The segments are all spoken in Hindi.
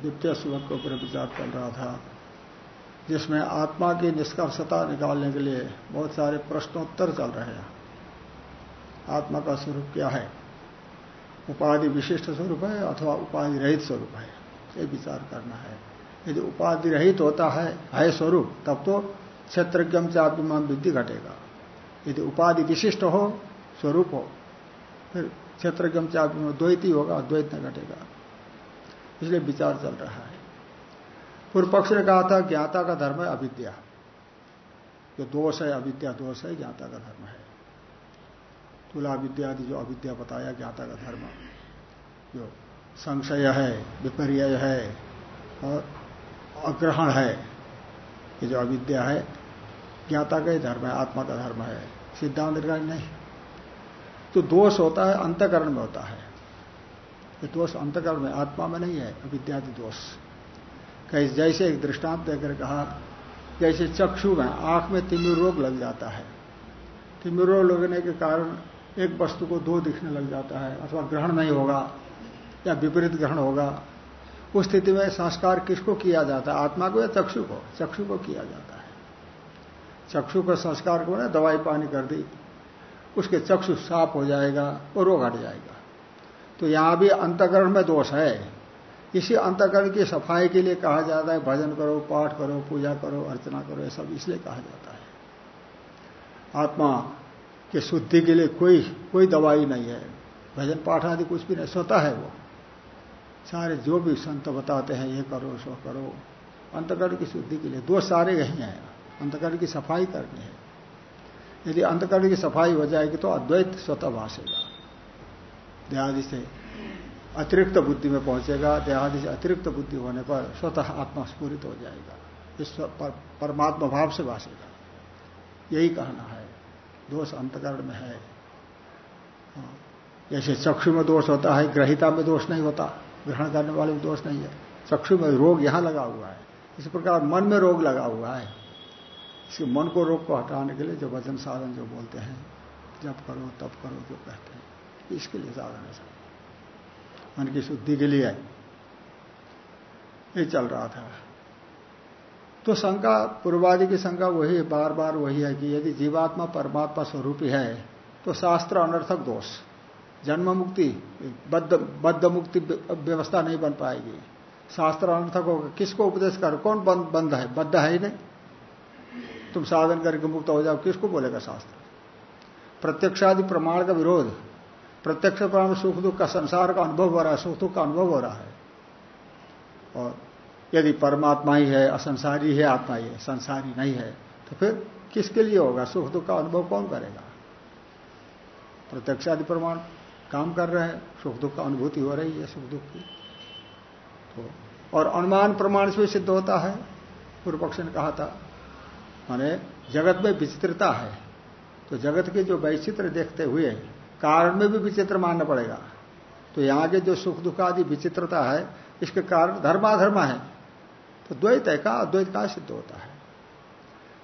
द्वितीय श्लोक के ऊपर विचार चल रहा था, जिसमें आत्मा की निष्कर्षता निकालने के लिए बहुत सारे प्रश्नोत्तर चल रहे हैं। आत्मा का स्वरूप क्या है? उपाधि विशिष्ट स्वरूप है अथवा उपाधि रहित स्वरूप है? ये विचार करना है। यदि उपाधि रहित होता है है स्वरूप, तब तो क्षेत्रज्ञम चापिमान विद्धि घटेगा। यदि उपाधि विशिष्ट हो, स्वरूप हो, फिर क्षेत्रज्ञम चापिमान द्वैती होगा अद्वैत न घटेगा। इसलिए विचार चल रहा है। पूर्व पक्ष ने कहा था, ज्ञाता का धर्म है अविद्या। जो दोष है अविद्या दोष है, ज्ञाता का धर्म है। तुला विद्या आदि जो अविद्या बताया, ज्ञाता का धर्म जो संशय है विपर्य है और अग्रहण है, ये जो अविद्या है, ज्ञाता का ही धर्म है, आत्मा का धर्म है। सिद्धांत नहीं। तो दोष होता है, अंतकरण में होता है। ये दोष अंतकरण में आत्मा में नहीं है, अविद्यादि दोष। कहीं जैसे एक दृष्टांत देकर कहा, जैसे चक्षु में आँख में तिमिर रोग लग जाता है। तिमिर रोग लगने के कारण एक वस्तु को दो दिखने लग जाता है, अथवा ग्रहण नहीं होगा या विपरीत ग्रहण होगा। उस स्थिति में संस्कार किसको किया जाता है, आत्मा को या चक्षु को? चक्षु को किया जाता है। चक्षु का संस्कार को ना दवाई पानी कर दी, उसके चक्षु साफ़ हो जाएगा और रोग हट जाएगा। तो यहाँ भी अंतकरण में दोष है। इसी अंतकरण की सफ़ाई के लिए कहा जाता है, भजन करो, पाठ करो, पूजा करो, अर्चना करो, ये सब इसलिए कहा जाता है। आत्मा के शुद्धि के लिए कोई कोई दवाई नहीं है। भजन पाठ आदि कुछ भी नहीं, स्वतः है वो। सारे जो भी संत बताते हैं, ये करो, सो करो। अंतकरण की शुद्धि के लिए दो सारे यही हैं। अंतकरण की सफ़ाई करनी है। यदि अंतकरण की सफ़ाई हो जाएगी तो अद्वैत स्वतः भाषेगा। देहादि से अतिरिक्त बुद्धि में पहुंचेगा देहादि से अतिरिक्त बुद्धि होने पर स्वतः आत्मा स्फूरित हो जाएगा। इस पर, परमात्मा भाव से भाषेगा। यही कहना है। दोष अंतकरण में है। हाँ। जैसे चक्षु में दोष होता है ग्रहिता में दोष नहीं होता। ग्रहण करने वाले में दोष नहीं है। चक्षु में रोग यहाँ लगा हुआ है। इस प्रकार मन में रोग लगा हुआ है। इसके मन को रोग को हटाने के लिए जो वज़न साधन जो बोलते हैं जब करो तब करो जो कहते हैं। इसके लिए साधन है मन की शुद्धि के लिए ये चल रहा था। तो शंका, पूर्वादि की शंका वही है बार बार वही है कि यदि जीवात्मा परमात्मा स्वरूपी है तो शास्त्र अनर्थक दोष, जन्म मुक्ति, बद्ध बद्ध मुक्ति व्यवस्था नहीं बन पाएगी। शास्त्र अनर्थक होगा, किसको उपदेश कर, कौन बंद है? बद्ध है ही नहीं। तुम साधन करके मुक्त हो जाओ, किसको बोलेगा शास्त्र? प्रत्यक्षादि प्रमाण का विरोध प्रत्यक्ष प्रमाण सुख दुख का संसार का अनुभव हो रहा है, सुख दुख का अनुभव हो रहा है। और यदि परमात्मा ही है, असंसारी है आत्मा ही है, संसारी नहीं है तो फिर किसके लिए होगा? सुख दुख का अनुभव कौन करेगा? प्रत्यक्षादि प्रमाण काम कर रहे हैं, सुख दुख का अनुभूति हो रही है, सुख दुख की। तो और अनुमान प्रमाण से सिद्ध होता है। पूर्व पक्ष ने कहा था, माने जगत में विचित्रता है तो जगत के जो वैचित्र देखते हुए कारण में भी विचित्र मानना पड़ेगा। तो यहाँ के जो सुख दुख आदि विचित्रता है, इसके कारण धर्माधर्म है। तो द्वैत है का अद्वैत का सिद्ध होता है?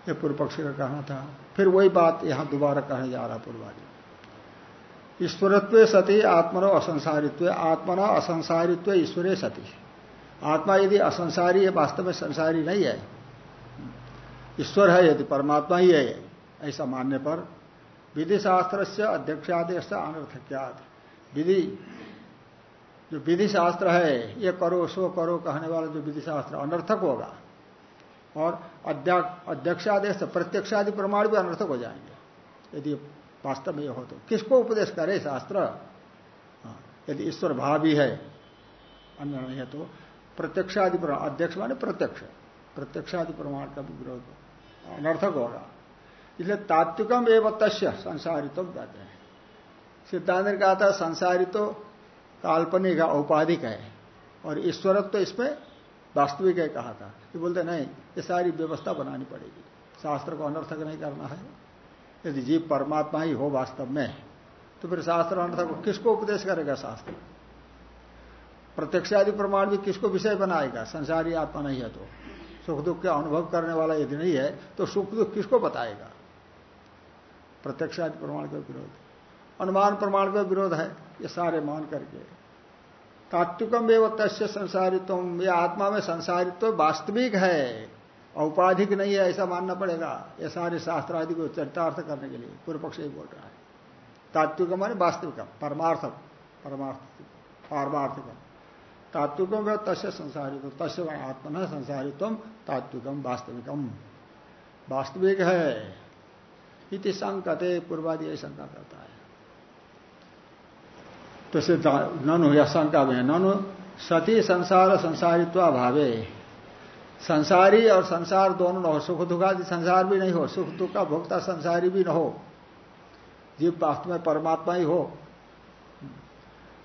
ये पूर्व पक्षी का कहना था। फिर वही बात यहाँ दोबारा कहने जा रहा पूर्वाजी। ईश्वरत्व सती, आत्मनो असंसारित्व। आत्मना असंसारित्व, ईश्वरे सती। आत्मा यदि असंसारी है, वास्तव में संसारी नहीं है। ईश्वर है यदि परमात्मा ही है, ऐसा मानने पर विधि शास्त्र से अध्यक्षादेश अनर्थक्यात विधि जो विधि शास्त्र है ये करो सो करो कहने वाला जो विधि शास्त्र अनर्थक होगा। और अध्यक्षादेश प्रत्यक्षादि प्रमाण भी अनर्थक हो जाएँगे। यदि वास्तव में यह हो तो। किसको उपदेश करे शास्त्र? हाँ, यदि ईश्वर भावी है अन्य नहीं है तो प्रत्यक्षादि प्रमाण अध्यक्ष माने प्रत्यक्ष। प्रत्यक्षादि प्रमाण का भी विरोध अनर्थक होगा। इसलिए तात्विकम एवं तस्य संसारित्व कहते हैं। सिद्धांत ने कहा था, संसारित काल्पनिक है, औपाधिक है। और ईश्वरत्व तो इसमें वास्तविक है कहा था। ये बोलते नहीं, ये सारी व्यवस्था बनानी पड़ेगी। शास्त्र को अनर्थक नहीं करना है। यदि जीव परमात्मा ही हो वास्तव में तो फिर शास्त्र अनर्थक किसको उपदेश करेगा शास्त्र? प्रत्यक्ष आदि प्रमाण भी किसको विषय बनाएगा? संसारी आत्मा नहीं है तो। सुख दुख का अनुभव करने वाला यदि नहीं है तो सुख दुख किसको बताएगा? प्रत्यक्ष आदि प्रमाण का विरोध। अनुमान प्रमाण का विरोध है, ये सारे मान करके। तात्विकम एवं तस्य संसारित्व ये आत्मा में संसारित्व वास्तविक है, औपाधिक नहीं है, ऐसा मानना पड़ेगा। ये सारे शास्त्र आदि को चरितार्थ करने के लिए पूर्व पक्ष ही बोल रहा है। तात्विक माने वास्तविकम, परमार्थम परमार्थ पारमार्थिकम। तात्विकम व तस्य संसारित तस्य आत्मन संसारित्व तात्विकम वास्तविकम। वास्तविक है। इति संकते पूर्वादि यही शंका करता है। तो सिद्ध ननु या शंका में ननु, सती, संसार, संसारित्व भावे संसारी और संसार दोनों न हो, सुख दुखादि संसार भी नहीं हो, सुख दुख का भोक्ता संसारी भी न हो। जीव वास्तव में परमात्मा ही हो।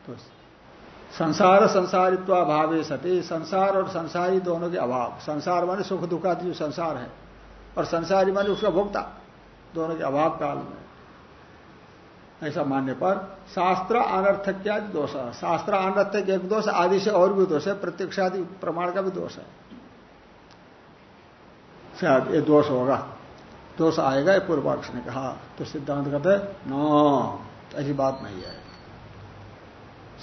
तो संसार, संसारित्व अभावे, सती, संसार और संसारी दोनों के अभाव। संसार माने सुख दुखादि जो संसार है, और संसारी माने उसका भोक्ता। दोनों के अभाव काल में। ऐसा मानने पर शास्त्र अनर्थक अनर्थक्यादि दोष है। शास्त्र अनर्थक एक दोष, आदि से और भी दोष है प्रत्यक्षादि प्रमाण का भी दोष है। शायद ये दोष होगा। दोष आएगा, ये पूर्व पक्ष ने कहा। तो सिद्धांत कहते न, ऐसी बात नहीं है।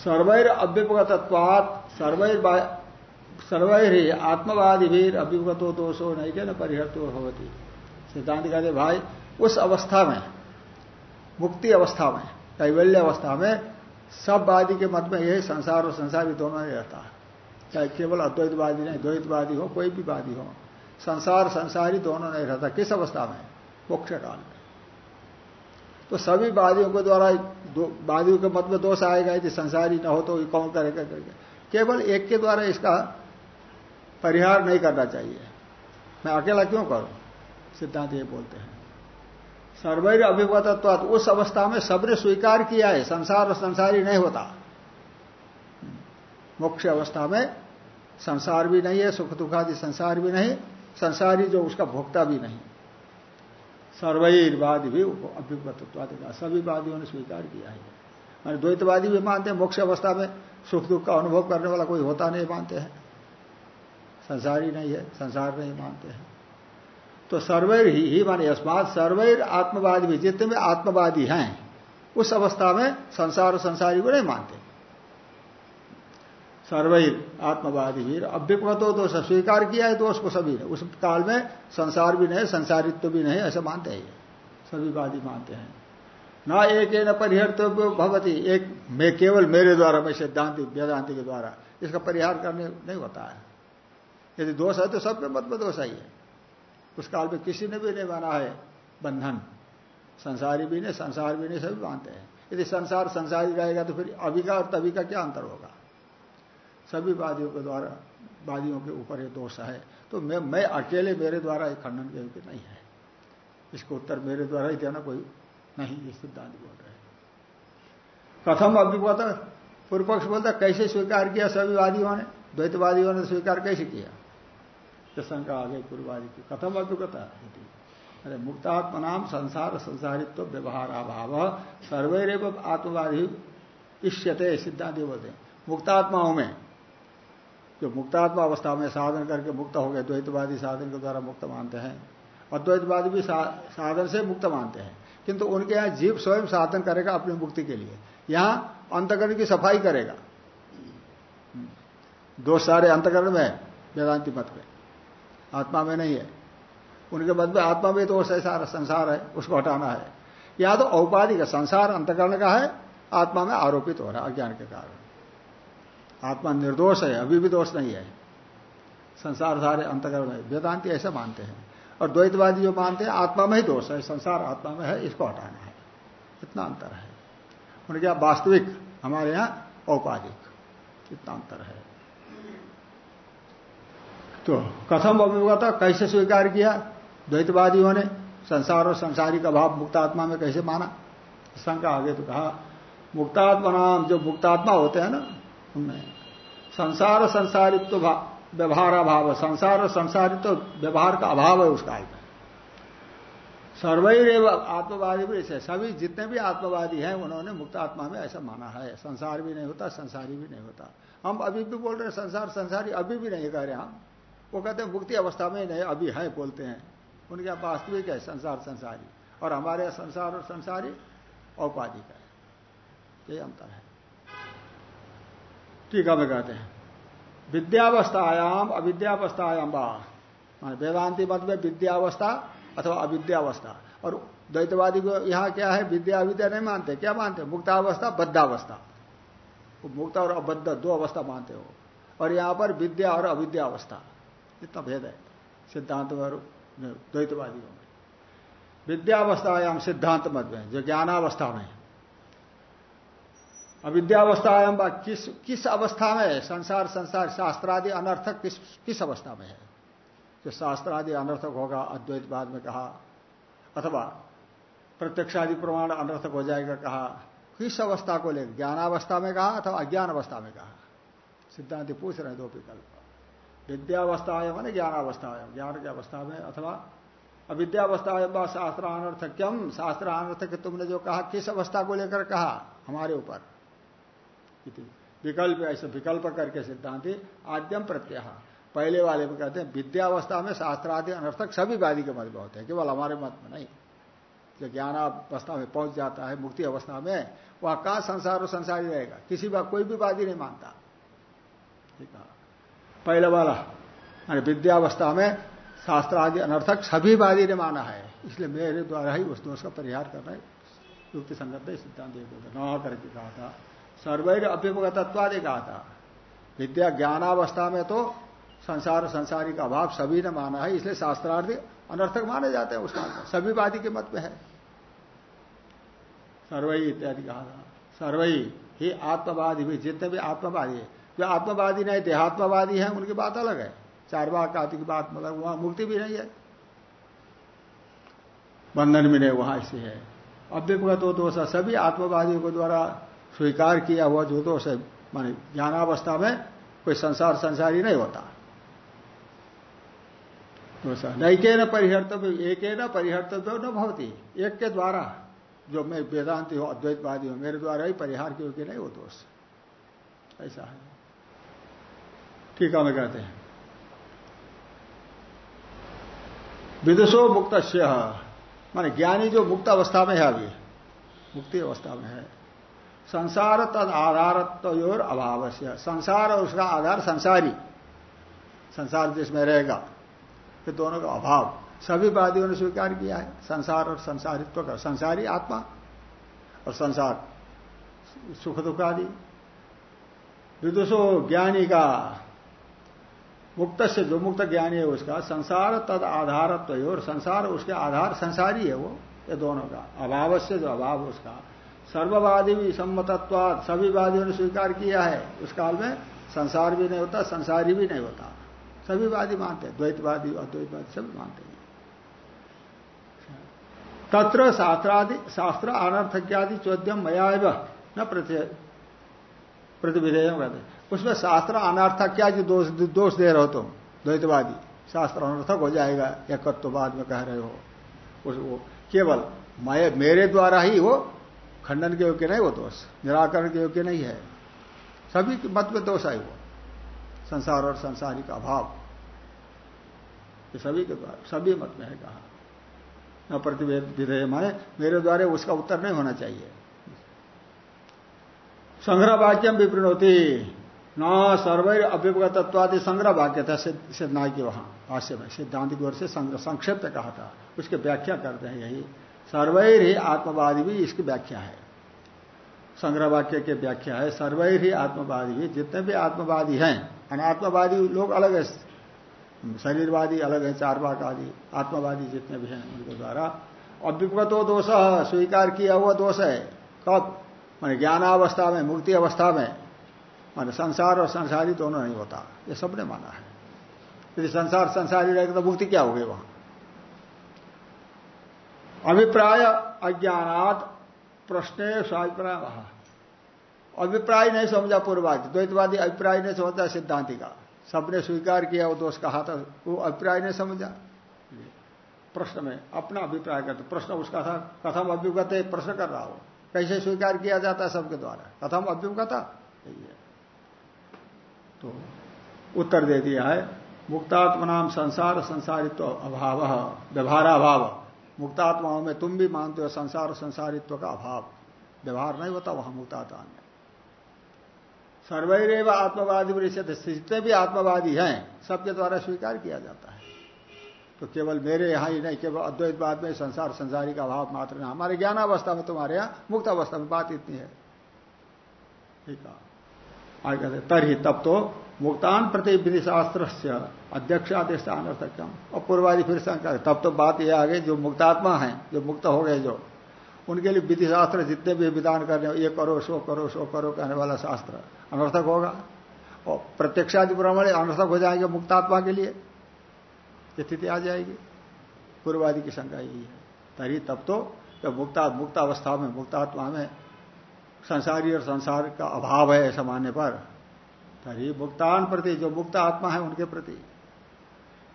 सर्वैर अभ्युपगतत्वात सर्वैर सर्वैर ही आत्मवादी भी अभ्युपगतो दोषो नहीं के न परिहर्तो होती सिद्धांत कहते भाई उस अवस्था में, मुक्ति अवस्था में, कैवल्य अवस्था में, सब वादी के मत में यही संसार और संसारी दोनों ही रहता है। चाहे केवल अद्वैतवादी नहीं, द्वैतवादी हो, कोई भी वादी हो, संसार, संसारी दोनों नहीं रहता। किस अवस्था में? मोक्ष काल में। तो सभी वादियों के द्वारा वादियों के मत में दोष आएगा यदि संसारी न हो तो कौन करेगा करके केवल एक के द्वारा इसका परिहार नहीं करना चाहिए। मैं अकेला क्यों करूँ? सिद्धांत ये बोलते हैं। सर्वैर अभिगतत्व उस अवस्था में सबने स्वीकार किया है, संसार और संसारी नहीं होता। मोक्ष अवस्था में संसार भी नहीं है, सुख दुखादि संसार भी नहीं, संसारी जो उसका भोक्ता भी नहीं। सर्वैरवादी भी अभ्युगतत्वादि का, सभी वादियों ने स्वीकार किया है। मैंने द्वैतवादी भी मानते हैं, मोक्ष अवस्था में सुख दुख का अनुभव करने वाला कोई होता नहीं मानते हैं। संसारी नहीं है, संसार नहीं मानते हैं। तो सर्वैर ही, ही माने अस्मात सर्वैर आत्मवादी भी जितने में आत्मवादी हैं उस अवस्था में संसार और संसारी को नहीं मानते। सर्वैर आत्मवादी भी अभ्युपगतो दोष स्वीकार किया है दोष को सभी ने। उस काल में संसार भी नहीं संसारित्व भी नहीं ऐसा मानते हैं। सभी वादी मानते हैं। न एक न परिहर तो भवती। एक मैं केवल मेरे द्वारा मैं सिद्धांति वेदांति के द्वारा इसका परिहार करने नहीं होता है। यदि दोष है तो सब में मत में दोष आई है उस काल में किसी ने भी नहीं माना है बंधन। संसारी भी नहीं, संसार भी नहीं, सभी मानते हैं। यदि संसार संसारी रहेगा तो फिर अभी का और तभी का क्या अंतर होगा? सभी वादियों के द्वारा, वादियों के ऊपर ये दोष है। तो मैं मैं अकेले मेरे द्वारा एक खंडन के योग्य नहीं है। इसको उत्तर मेरे द्वारा ही देना कोई नहीं, ये सिद्धांत बोल रहे कथम अभिपत पूर्व पक्ष बोलता, कैसे स्वीकार किया सभी वादियों ने? द्वैतवादियों ने स्वीकार कैसे किया? ये शंका आ गई पूर्वादि की कथम अभिगता अरे मुक्तात्म नाम संसार संसारित्व व्यवहार अभाव सर्वैरव आत्मवादी इष्यते सिद्धांति बोलते मुक्तात्माओं में, जो मुक्तात्मा अवस्था में साधन करके मुक्त हो गए, द्वैतवादी साधन के द्वारा मुक्त मानते हैं अद्वैतवादी भी साधन से मुक्त मानते हैं। किंतु उनके यहाँ जीव स्वयं साधन करेगा अपनी मुक्ति के लिए। यहाँ अंतकरण की सफ़ाई करेगा। दो सारे अंतकरण में, वेदांति मत में। आत्मा में नहीं है। उनके मत में आत्मा में दोष है सारा संसार है, उसको हटाना है। या तो औपाधिक संसार अंतकरण का है, आत्मा में आरोपित हो रहा है अज्ञान के कारण। आत्मा निर्दोष है, अभी भी दोष नहीं है। संसार सारे अंतकरण है, वेदांति ऐसा मानते हैं। और द्वैतवादी जो मानते हैं, आत्मा में ही दोष है, संसार आत्मा में है, इसको हटाना है। इतना अंतर है। उनके वास्तविक, हमारे यहाँ औपाधिक, इतना अंतर है। तो कथम अभिगता कैसे स्वीकार किया? द्वैतवादियों ने संसार और संसारी का भाव मुक्तात्मा में कैसे माना? शंका आगे तो कहा मुक्तात्मा नाम जो मुक्तात्मा होते हैं ना, उनमें संसार संसारित्व व्यवहार अभाव है संसार और संसारी तो व्यवहार का अभाव है उस काल में सर्वैर आत्मवादी भी ऐसे, सभी जितने भी आत्मवादी हैं, उन्होंने मुक्त आत्मा में ऐसा माना है। संसार भी नहीं होता, संसारी भी नहीं होता। हम अभी भी बोल रहे हैं, संसार, संसारी अभी भी नहीं कह रहे हम। वो कहते हैं, मुक्ति अवस्था में नहीं, अभी है, बोलते हैं। उनके वास्तविक है, संसार, संसारी। और हमारे संसार और संसारी औपाधिक है। ये अंतर है। टीका में कहते हैं। विद्यावस्थायाम, अविद्यावस्थायाम बा वेदांति मत में विद्यावस्था अथवा अविद्यावस्था। और द्वैतवादी को यहाँ क्या है, विद्या, अविद्या नहीं मानते। क्या मानते? मुक्तावस्था, बद्धावस्था। मुक्त और अबद्ध दो अवस्था मानते हो। और यहाँ पर विद्या और अविद्या अवस्था इतना भेद है। सिद्धांत और द्वैतवादियों में विद्यावस्थायाम सिद्धांत मत में जो ज्ञानावस्था में अविद्यावस्थायाम किस किस अवस्था में है? संसार संसार, शास्त्रादि अनर्थक किस किस अवस्था में है? जो शास्त्रादि अनर्थक होगा, अद्वैतवाद में कहा, अथवा प्रत्यक्षादि प्रमाण अनर्थक हो जाएगा, कहा, किस अवस्था को लेकर? ज्ञानावस्था में कहा, अथवा अज्ञान अवस्था में कहा? सिद्धांत पूछ रहे दो विकल्प। विद्यावस्था मानी ज्ञानावस्था है ज्ञान की अवस्था में अथवा अविद्यावस्था क्यों शास्त्र अनर्थक तुमने जो कहा, किस अवस्था को लेकर कहा? हमारे ऊपर। विकल्प ऐसे, विकल्प करके सिद्धांति आद्यम प्रत्यय। पहले वाले में कहते हैं, विद्यावस्था में शास्त्रादि अनर्थक सभी वादी के मत में होते हैं, केवल हमारे मत में नहीं। जो ज्ञानावस्था में पहुँच जाता है, मुक्ति अवस्था में, वह कहा संसार और संसारी रहेगा? किसी बात कोई भी वादी नहीं मानता। ठीक है। पहले वाला मानी विद्यावस्था में शास्त्र आदि अनर्थक सभी वादी ने माना है। इसलिए मेरे द्वारा ही उस दोष का परिहार करना युक्ति संगत सिद्धांत न करके कहा था, सर्वैर अभ्युपगतत्वादि कहा था। विद्या ज्ञानावस्था में तो संसार संसारी का अभाव सभी ने माना है, इसलिए शास्त्रार्थी अनर्थक माने जाते हैं उस काल में। सभी वादी के मत में है। सर्वई इत्यादि कहा था। सर्वई ही आत्मवादी भी, जितने भी आत्मवादी है जो आत्मवादी नहीं, देहात्मवादी है, उनकी बात अलग है। चार बाग आदि की बात मतलब वहाँ मुक्ति भी नहीं है। बंधन भी नहीं, वहाँ ऐसे है। अव्यपगत तो दोष सभी आत्मवादियों के द्वारा स्वीकार किया हुआ जो दोष है, माने ज्ञानावस्था में कोई संसार संसारी नहीं होता। नैके न परिहर्तव्य एक न परिहर्तव्य न भवती। एक के द्वारा जो मैं वेदांति हूँ, अद्वैतवादी हूँ, मेरे द्वारा ही परिहार के योग्य नहीं, वो दोष ऐसा है। है मैं कहते हैं। विदुषो मुक्त माने ज्ञानी जो मुक्त अवस्था में है अभी। मुक्ति अवस्था में है। संसार तद आधारत्व और अभाव से संसार और उसका आधार संसारी। संसार जिसमें रहेगा, ये दोनों का अभाव। सभी वादियों ने स्वीकार किया है। संसार और संसारित्व का। संसारी आत्मा और संसार सुख दुख आदि विदुषो ज्ञानी का मुक्त से जो मुक्त ज्ञानी है उसका, संसार तद आधारत्व और संसार उसके आधार संसारी है वो, ये दोनों का, अभाव से जो अभाव उसका। सर्ववादी भी सम्मतत्वाद, सभी वादियों ने स्वीकार किया है। उस काल में संसार भी नहीं होता, संसारी भी नहीं होता। सभी वादी मानते हैं, द्वैतवादी, अद्वैतवादी, सभी मानते हैं। तत्र शास्त्रादि, शास्त्र अनर्थक्यादि चौद्यम मया न प्रतिविधेय कहते उसमें शास्त्र अनर्थक्या जो दोष दोष दे रहे हो तुम? द्वैतवादी। शास्त्र अनर्थक हो जाएगा एकत्ववाद में कह रहे हो। वो, केवल मैं मेरे द्वारा ही वो खंडन के योग्य नहीं, वो दोष। निराकरण के योग्य नहीं है। सभी के मत में दोष आई वो। संसार और संसारी का अभाव। ये सभी के द्वारा, सभी मत में है कहा। न प्रतिवेद विधेय माने, मेरे द्वारा उसका उत्तर नहीं होना चाहिए। संग्रह वाक्यम विपरीण होती न सर्वैर अभ्युपगतत्वादि संग्रह वाक्य था सिद्धांत की वहाँ, भाष्य में सिद्धांत की ओर से संक्षिप्त कहा था। उसकी व्याख्या करते हैं यही। सर्वैर ही आत्मवादी भी इसकी व्याख्या है। संग्रह वाक्य की व्याख्या है सर्वैर ही आत्मवादी भी, जितने भी आत्मवादी हैं अनात्मवादी लोग अलग है, शरीरवादी अलग है चार बाग आदि आत्मवादी जितने भी हैं उनके द्वारा अभिपतो दोष, स्वीकार किया हुआ दोष है, कब? मान ज्ञानावस्था में, मुक्ति अवस्था में। मान संसार और संसारी दोनों नहीं होता। ये सबने माना है। यदि संसार, संसारी रहेगा तो मुक्ति क्या होगी वहाँ? अभिप्राय अज्ञानात प्रश्न स्वाभिप्राय अभिप्राय नहीं समझा पूर्वादि। द्वैतवादी अभिप्राय नहीं समझता सिद्धांति का। सबने स्वीकार किया, वो दोष कहा था, वो अभिप्राय नहीं समझा। प्रश्न में अपना अभिप्राय करते। प्रश्न उसका था, कथम अभ्युगत प्रश्न कर रहा हो। कैसे स्वीकार किया जाता है सबके द्वारा? कथम अभ्युगता? यही है। तो उत्तर दे दिया है, मुक्तात्मनाम संसार संसारित्व अभाव, व्यवहाराभाव। मुक्तात्माओं में तुम भी मानते हो संसार संसारित्व का अभाव। व्यवहार नहीं होता, वहाँ मुक्तात्मा में सर्वैरव आत्मवादी परिषद जितने भी आत्मवादी हैं, सबके द्वारा स्वीकार किया जाता है। तो केवल मेरे यहाँ ही नहीं, केवल अद्वैतवाद में संसार संसारी का अभाव मात्र नहीं। हमारे ज्ञानावस्था में, तुम्हारे यहाँ मुक्त अवस्था में बात इतनी है। ठीक है। आगे कहते तरही तब तो मुक्तान प्रति विधि शास्त्र से अध्यक्षादेश अनर्थक्यम और पूर्वादि फिर शंका तब तो बात यह आ गई, जो मुक्तात्मा है, जो मुक्त हो गए जो, उनके लिए विधि शास्त्र जितने भी विधान करने ये करो सो करो सो करो कहने वाला शास्त्र अनर्थक होगा। और प्रत्यक्षादि प्रमाण अनर्थक हो जाएँगे मुक्तात्मा के लिए स्थिति आ जाएगी। पूर्वादि की शंका यही है। तरी तब तो जब मुक्ता मुक्त अवस्था में, मुक्तात्मा में संसारी और संसार का अभाव है ऐसा मानने पर, तरी मुक्तान प्रति, जो मुक्त आत्मा है उनके प्रति।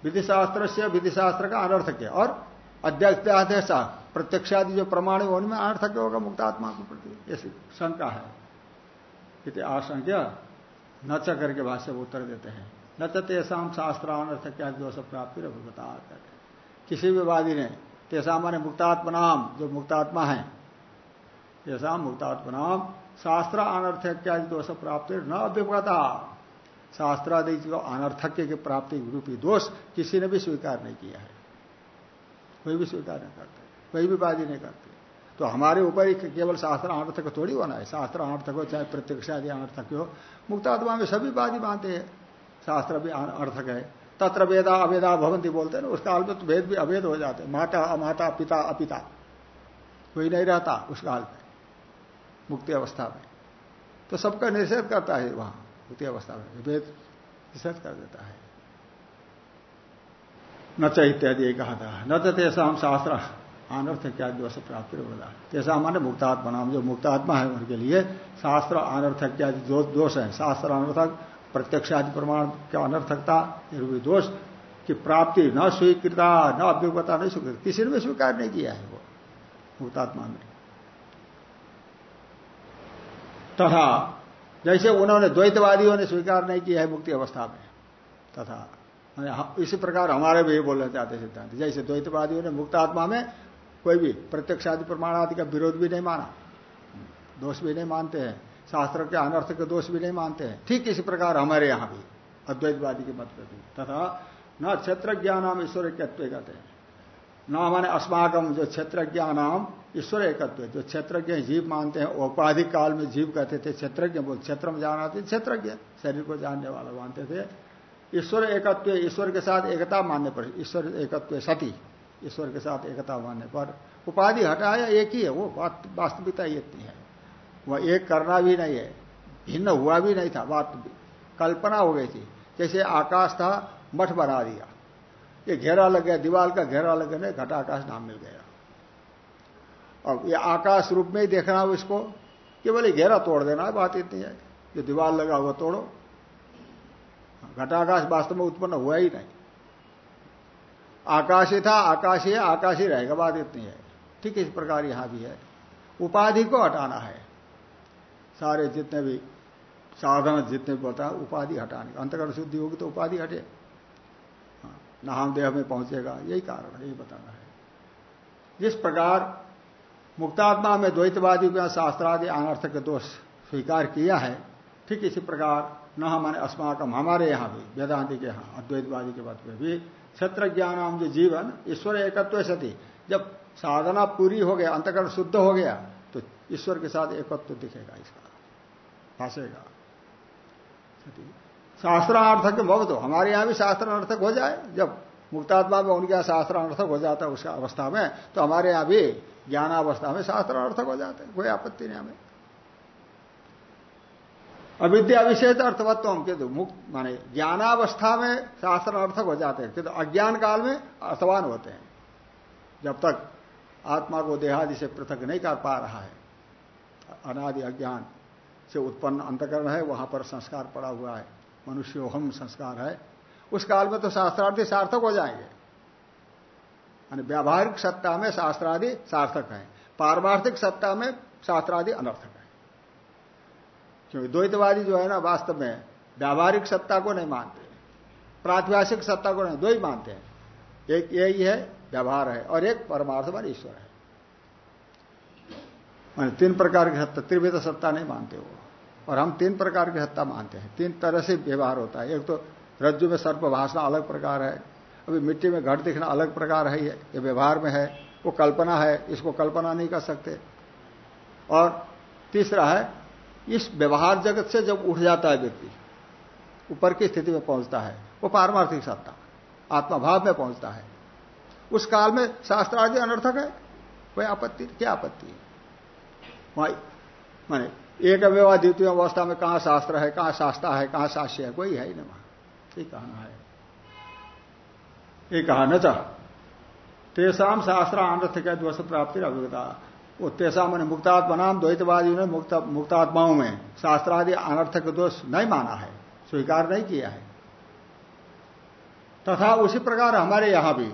विधिशास्त्र से विधिशास्त्र का अनर्थक है और अध्यक्ष प्रत्यक्षादि जो प्रमाण है, उनमें अनर्थक होगा मुक्तात्मा के प्रति? ऐसी शंका है। इति आशंक्य च करके भाष्य उत्तर देते हैं। न तो तेसाम शास्त्र अनर्थ क्या दोष प्राप्ति बता किसी भी वादी ने तेसा माने मुक्तात्मनाम, जो मुक्तात्मा है तेसा मुक्तात्मनाम। शास्त्र अनर्थक क्या दोष प्राप्ति न अभिपता शास्त्रादि जो अनर्थक्य की प्राप्ति रूपी दोष किसी ने भी स्वीकार नहीं किया है। कोई भी स्वीकार नहीं करते कोई भी वादी नहीं करते तो हमारे ऊपर ही केवल शास्त्र अनर्थक थोड़ी होना है। शास्त्र अनर्थक हो, चाहे प्रत्यक्ष आदि अनर्थक हो, मुक्तात्मा में सभी वादी मानते हैं। शास्त्र भी अर्थक है। तत्र वेदा, अवेदा भवंती बोलते हैं ना, उस काल में तो भेद भी अवेद हो जाते माता, अमाता, पिता, अपिता। कोई नहीं रहता उस काल में। मुक्ति अवस्था में। तो सबका निषेध करता है वहाँ, मुक्ति अवस्था में। वेद निषेध कर देता है। न च इत्यादि कहा था। न तो तेसा हम शास्त्र अनर्थ क्या दोष प्राप्ति बोला तेसा हमारे मुक्तात्मा नाम जो मुक्तात्मा है उनके लिए शास्त्र अनर्थक क्या दोष है? शास्त्र अनर्थक प्रत्यक्षादि प्रमाण का अनर्थकता दोष की प्राप्ति न स्वीकृता, न अभ्युगता नहीं स्वीकृत। किसी ने भी स्वीकार नहीं किया है वो, मुक्तात्मा में तथा, जैसे उन्होंने द्वैतवादियों ने स्वीकार नहीं किया है मुक्ति अवस्था में, तथा इसी प्रकार हमारे भी बोलना चाहते सिद्धांत, जैसे द्वैतवादियों ने मुक्तात्मा में कोई भी प्रत्यक्षादि प्रमाण आदि का विरोध भी नहीं माना, दोष भी नहीं मानते हैं, शास्त्र के अनर्थ के दोष भी नहीं मानते हैं, ठीक इसी प्रकार हमारे यहाँ भी, अद्वैतवादी के मत भी, तथा, न क्षेत्र ज्ञान हम ईश्वर एकत्व कहते हैं। न हमारे अस्माकम जो क्षेत्र ज्ञानाम ईश्वर एकत्व जो क्षेत्रज्ञ जीव मानते हैं, औपाधिक काल में जीव कहते थे क्षेत्रज्ञ बोल क्षेत्र में जाना थे क्षेत्रज्ञ, शरीर को जानने वाला मानते थे। ईश्वर एकत्व ईश्वर के साथ एकता मानने पर ईश्वर एकत्व सती, ईश्वर के साथ एकता मानने पर उपाधि हटाया, एक ही है, वो वास्तविकता इतनी है। वह एक करना भी नहीं है, भिन्न हुआ भी नहीं था वास्तविक कल्पना हो गई थी। जैसे आकाश था, मठ बना दिया। ये घेरा लग गया दीवार का घेरा लग गया घटा आकाश नाम मिल गया। अब ये आकाश रूप में ही देखना हो इसको केवल घेरा तोड़ देना है बात इतनी है जो दीवार लगा हुआ तोड़ो। घटाकाश वास्तव में उत्पन्न हुआ ही नहीं। आकाश ही था आकाश ही आकाश ही रहेगा बात इतनी है। ठीक इस प्रकार यहाँ भी है। उपाधि को हटाना है। सारे जितने भी साधन जितने भी बताए उपाधि हटाने अंतकरण शुद्धि होगी तो उपाधि हटे। हाँ, नाम देह में पहुंचेगा, यही कारण है, यही बताना है। जिस प्रकार मुक्तात्मा में द्वैतवादी का शास्त्रादि अनर्थक दोष स्वीकार किया है, ठीक इसी प्रकार न हमारे अस्माकम, हमारे यहाँ भी, वेदांति के यहाँ, अद्वैतवादी के बात में भी क्षेत्र ज्ञान जो जीवन, ईश्वर एकत्व सती, जब साधना पूरी हो गया, अंतकरण शुद्ध हो गया तो ईश्वर के साथ एकत्व दिखेगा, इसका भाषेगा। शास्त्रार्थक भव तो हमारे यहाँ भी शास्त्र अर्थक हो जाए। जब मुक्तात्मा में उनके यहाँ शास्त्रार्थक हो जाता है उस अवस्था में तो हमारे यहाँ भी ज्ञानावस्था में शास्त्रार्थक हो जाते हैं। कोई आपत्ति नहीं हमें। अविद्या विशेष अर्थवत्व हम किंतु मुक्त, माने ज्ञानावस्था में शास्त्रार्थक हो जाते हैं। किंतु अज्ञान काल में अर्थवान होते हैं। जब तक आत्मा को देहादि से पृथक नहीं कर पा रहा है, अनादि अज्ञान से उत्पन्न अंतकरण है, वहाँ पर संस्कार पड़ा हुआ है। मनुष्योहम संस्कार है, उस काल में तो शास्त्रार्थी सार्थक हो जाएँगे। यानी व्यावहारिक सत्ता में शास्त्रादि सार्थक है, पारमार्थिक सत्ता में शास्त्रादि अनर्थक है। क्योंकि द्वैतवादी जो है ना, वास्तव में व्यावहारिक सत्ता को नहीं मानते प्रातिभाषिक सत्ता को नहीं दो ही मानते हैं। एक यही है, व्यवहार है, और एक परमार्थवान ईश्वर है। तीन प्रकार की सत्ता, त्रिविध सत्ता नहीं मानते वो। और हम तीन प्रकार की सत्ता मानते हैं। तीन तरह से व्यवहार होता है। एक तो रज्जु में सर्प भाषना अलग प्रकार है। अभी मिट्टी में घट दिखना अलग प्रकार है। ये व्यवहार में है। वो कल्पना है। इसको कल्पना नहीं कर सकते। और तीसरा है, इस व्यवहार जगत से जब उठ जाता है व्यक्ति, ऊपर की स्थिति में पहुँचता है, वो पारमार्थिक सत्ता, आत्माभाव में पहुँचता है। उस काल में शास्त्र आदि अनर्थक है। कोई आपत्ति, क्या आपत्ति है? माने एक व्यवहार द्वितीय अवस्था में कहाँ शास्त्र है, कहाँ शास्त्रा है, कहाँ साक्ष्य है, कोई है ही नहीं वहाँ। ये कहना है। ये कहा न चाह। तेसाम शास्त्र अनर्थ क्या दोष प्राप्ति अभिज्ञता। वो तेसा मैंने मुक्तात्मा नाम द्वैतवादी ने मुक्त, मुक्तात्माओं में शास्त्रादि अनर्थक दोष नहीं माना है, स्वीकार नहीं किया है। तथा उसी प्रकार हमारे यहाँ भी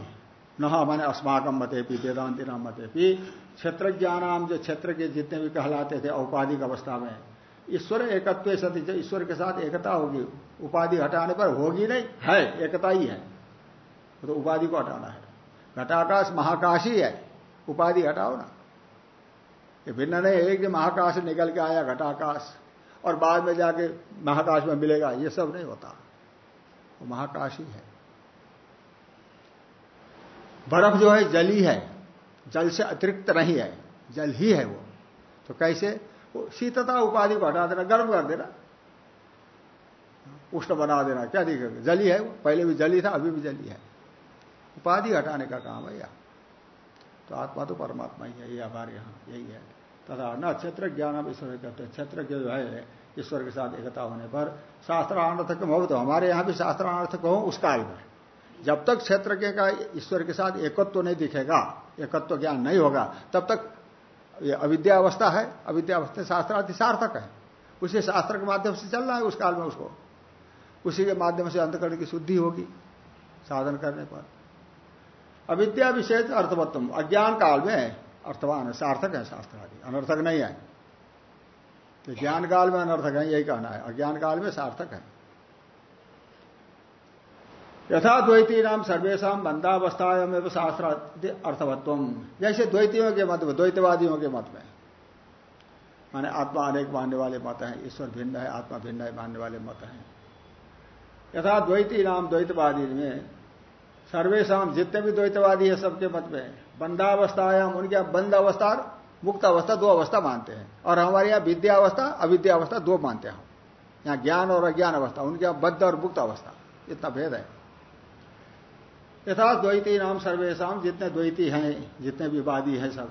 न मैंने अस्माकम मते भी वेदांति नाम मते भी क्षेत्र ज्ञानाम जो क्षेत्र के जितने भी कहलाते थे, औपाधिक अवस्था में, ईश्वर एकत्व सती ईश्वर के साथ एकता होगी। उपाधि हटाने पर होगी नहीं, है, एकता ही है। तो उपाधि को हटाना है। घटाकाश महाकाश ही है उपाधि हटाओ ना। ये भिन्न नहीं है कि महाकाश निकल के आया, घटाकाश, और बाद में जाके महाकाश में मिलेगा, ये सब नहीं होता। वो महाकाश ही है। बर्फ़ जो है, जल ही। है जल से अतिरिक्त नहीं है। जल ही है वो। तो कैसे? वो शीतता उपाधि को हटा देना, गर्म कर देना। उष्ण बना देना, क्या दिखेगा जली है पहले भी जली था, अभी भी जली है। उपाधि हटाने का काम है यह। तो आत्मा तो परमात्मा ही है, ये हमारे यहाँ, यही है। तथा न क्षेत्र ज्ञान ईश्वर कहते हैं क्षेत्र के जो है, ईश्वर के साथ एकता होने पर शास्त्रार्थक हो तो हमारे यहाँ भी शास्त्रार्थक हो उस काल में। जब तक क्षेत्र के का ईश्वर के साथ एकत्व तो नहीं दिखेगा, एकत्व तो ज्ञान नहीं होगा, तब तक ये अविद्यावस्था है। अविद्यावस्था शास्त्रार्थी सार्थक है। उसी शास्त्र के माध्यम से चलना है उस काल में उसको। उसी के माध्यम से अंतकरण की शुद्धि होगी साधन करने पर। अविद्या विशेष अर्थवत्तम। अज्ञान काल में अर्थवान है, सार्थक है शास्त्र आदि अनर्थक नहीं है। तो ज्ञान काल में अनर्थक है, यही कहना है। अज्ञान काल में सार्थक है। यथा द्वैती नाम सर्वेशा बंदावस्थाएँ शास्त्र अर्थवत्व। जैसे द्वैतियों के मत में, द्वैतवादियों के मत में। माने आत्मा अनेक मानने वाले मत हैं, ईश्वर भिन्न है, आत्मा भिन्न है, मानने वाले मत हैं। यथा द्वैती नाम द्वैतवादी में सर्वेशा जितने भी द्वैतवादी है सबके मत में बंदावस्थायाम उनके बंद अवस्था और मुक्त अवस्था दो अवस्था मानते हैं। और हमारे यहाँ विद्या अवस्था, अविद्या अवस्था दो मानते हैं यहाँ ज्ञान और अज्ञान अवस्था, उनके यहाँ बद्ध और मुक्त अवस्था, इतना भेद है। यथा द्वैती नाम सर्वेशा जितने द्वैती हैं, जितने विवादी हैं सब।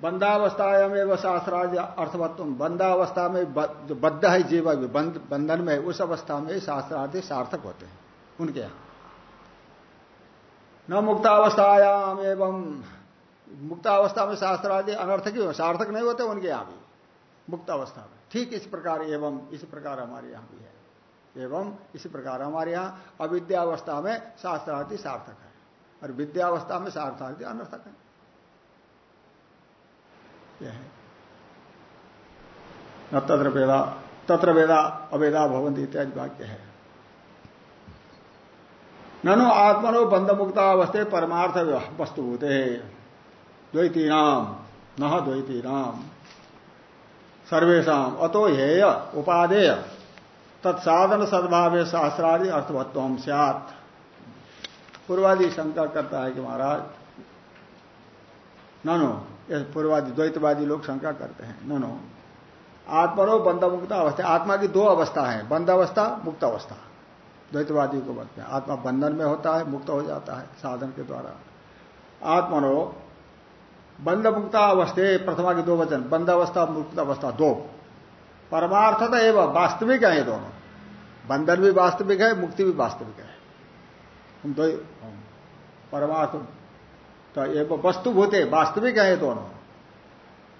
बंदावस्था में वह शास्त्राज अर्थवत्व। बंदावस्था में जो बद्ध है जीव बंधन में, उस अवस्था में शास्त्रार्थी सार्थक होते हैं, उनके यहाँ। न मुक्तावस्थायाम एवं मुक्तावस्था में शास्त्रादि अनर्थक सार्थक नहीं होते उनके यहाँ भी। मुक्तावस्था में ठीक इस प्रकार एवं इस प्रकार हमारे यहाँ भी है। एवं इसी प्रकार हमारे यहाँ अविद्यावस्था में शास्त्रार्थी सार्थक है और विद्यावस्था में शास्त्रार्थी अनर्थक है। यह तत्र वेदा तत्र वेदा अवेदा भवन इत्यादि वाक्य है। ननु आत्मनो बंध मुक्तावस्थे परमार्थ वस्तु होते द्वैती नाम न द्वैती नाम सर्वेशा अतो हेय उपादेय। तत्साधन सद्भाव शास्त्रादि अर्थवत्व सियात। पूर्वादि शंका करता है कि महाराज ननो ये पूर्वादि, द्वैतवादी लोग शंका करते हैं। ननो बंद मुक्त अवस्था, आत्मा की दो अवस्था है बंद अवस्था, मुक्त अवस्था। द्वैतवादी को मत हैं, आत्मा बंधन में होता है, मुक्त हो जाता है, साधन के द्वारा। आत्मनो बंद मुक्ता अवस्थे, प्रथमा की दो वचन बंद अवस्था, मुक्त अवस्था, दो। परमार्थता एवं वास्तविक है ये दोनों। बंधन भी वास्तविक है, मुक्ति भी वास्तविक है। हम दो परमार्थ तो ये वस्तु भूते वास्तविक है दोनों।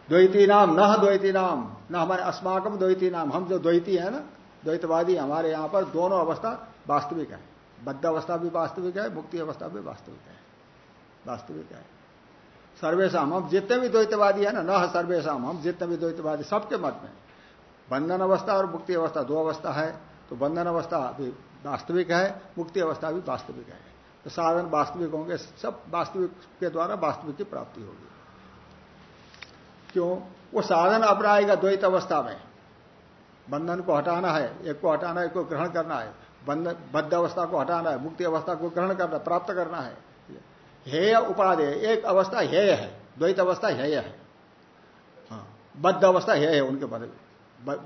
द्वैती नाम, न द्वैती नाम, न हमारे अस्माकम द्वैती नाम। हम जो द्वैती है ना, द्वैतवादी हमारे यहाँ पर दोनों अवस्था वास्तविक है। बद्ध अवस्था भी वास्तविक है, मुक्ति अवस्था भी वास्तविक है। वास्तविक है। सर्वेशम हम जितने भी द्वैतवादी है ना, न सर्वेशम हम जितने भी द्वैतवादी, सबके मत में। बंधन अवस्था और मुक्ति अवस्था दो अवस्था है। तो बंधन अवस्था भी वास्तविक है, मुक्ति अवस्था भी वास्तविक है। तो साधन वास्तविक होंगे, सब वास्तविक के द्वारा वास्तविक की प्राप्ति होगी। क्यों? वो साधन अपनाएगा द्वैत अवस्था में। बंधन को हटाना है, एक को हटाना है, एक को ग्रहण करना है। बंधन बद्ध अवस्था को हटाना है, मुक्ति अवस्था को ग्रहण करना, प्राप्त करना है। हेय उपादेय एक अवस्था हेय है, द्वैत अवस्था हेय है। हाँ बद्ध अवस्था हेय है उनके बदल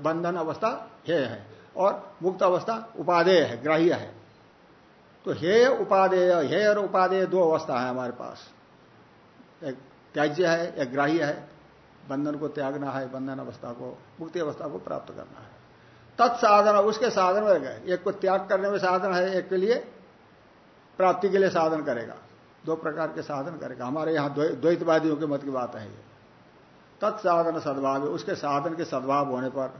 बंधन अवस्था हेय है। और मुक्त अवस्था उपादेय है, ग्राह्य है। तो हेय उपादेय हेय और उपादेय दो अवस्था है हमारे पास। एक त्याज्य है, एक ग्राह्य है। बंधन को त्यागना है, बंधन अवस्था को, मुक्ति अवस्था को प्राप्त करना है। तत्साधन उसके साधन में एक को त्याग करने में साधन है, एक के लिए प्राप्ति के लिए साधन करेगा। दो प्रकार के साधन करेगा। हमारे यहाँ द्वैतवादियों के मत की बात है ये। तत्साधन सद्भाव उसके साधन के सद्भाव होने पर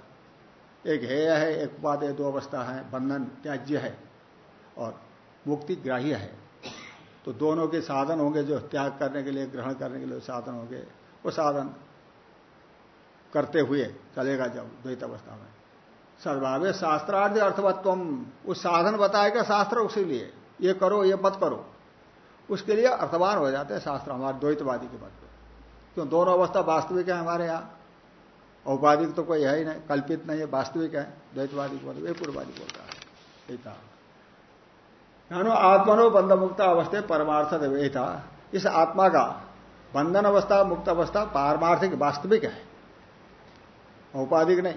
एक हेय है, एक उपादेय, दो अवस्था है, बंधन, त्याज्य है और मुक्ति ग्राह्य है। तो दोनों के साधन होंगे जो त्याग करने के लिए, ग्रहण करने के लिए साधन होंगे, वो साधन करते हुए चलेगा जब द्वैत अवस्था में। सद्भाव शास्त्रार्थ अर्थवत्व। उस साधन बताएगा शास्त्र उसी लिए। ये करो, ये मत करो। उसके लिए अर्थवान हो जाते हैं शास्त्र हमारे द्वैतवादी के मत पर क्यों? दोनों अवस्था वास्तविक है हमारे यहाँ। औपाधिक तो कोई है ही नहीं, कल्पित नहीं है, वास्तविक है। द्वैतवादी को मतलब पूर्ववादी बोलता है। आत्मनो बंध मुक्त अवस्था परमार्थ था इस आत्मा का बंधन अवस्था, मुक्त अवस्था पारमार्थिक, वास्तविक है। औपाधिक नहीं।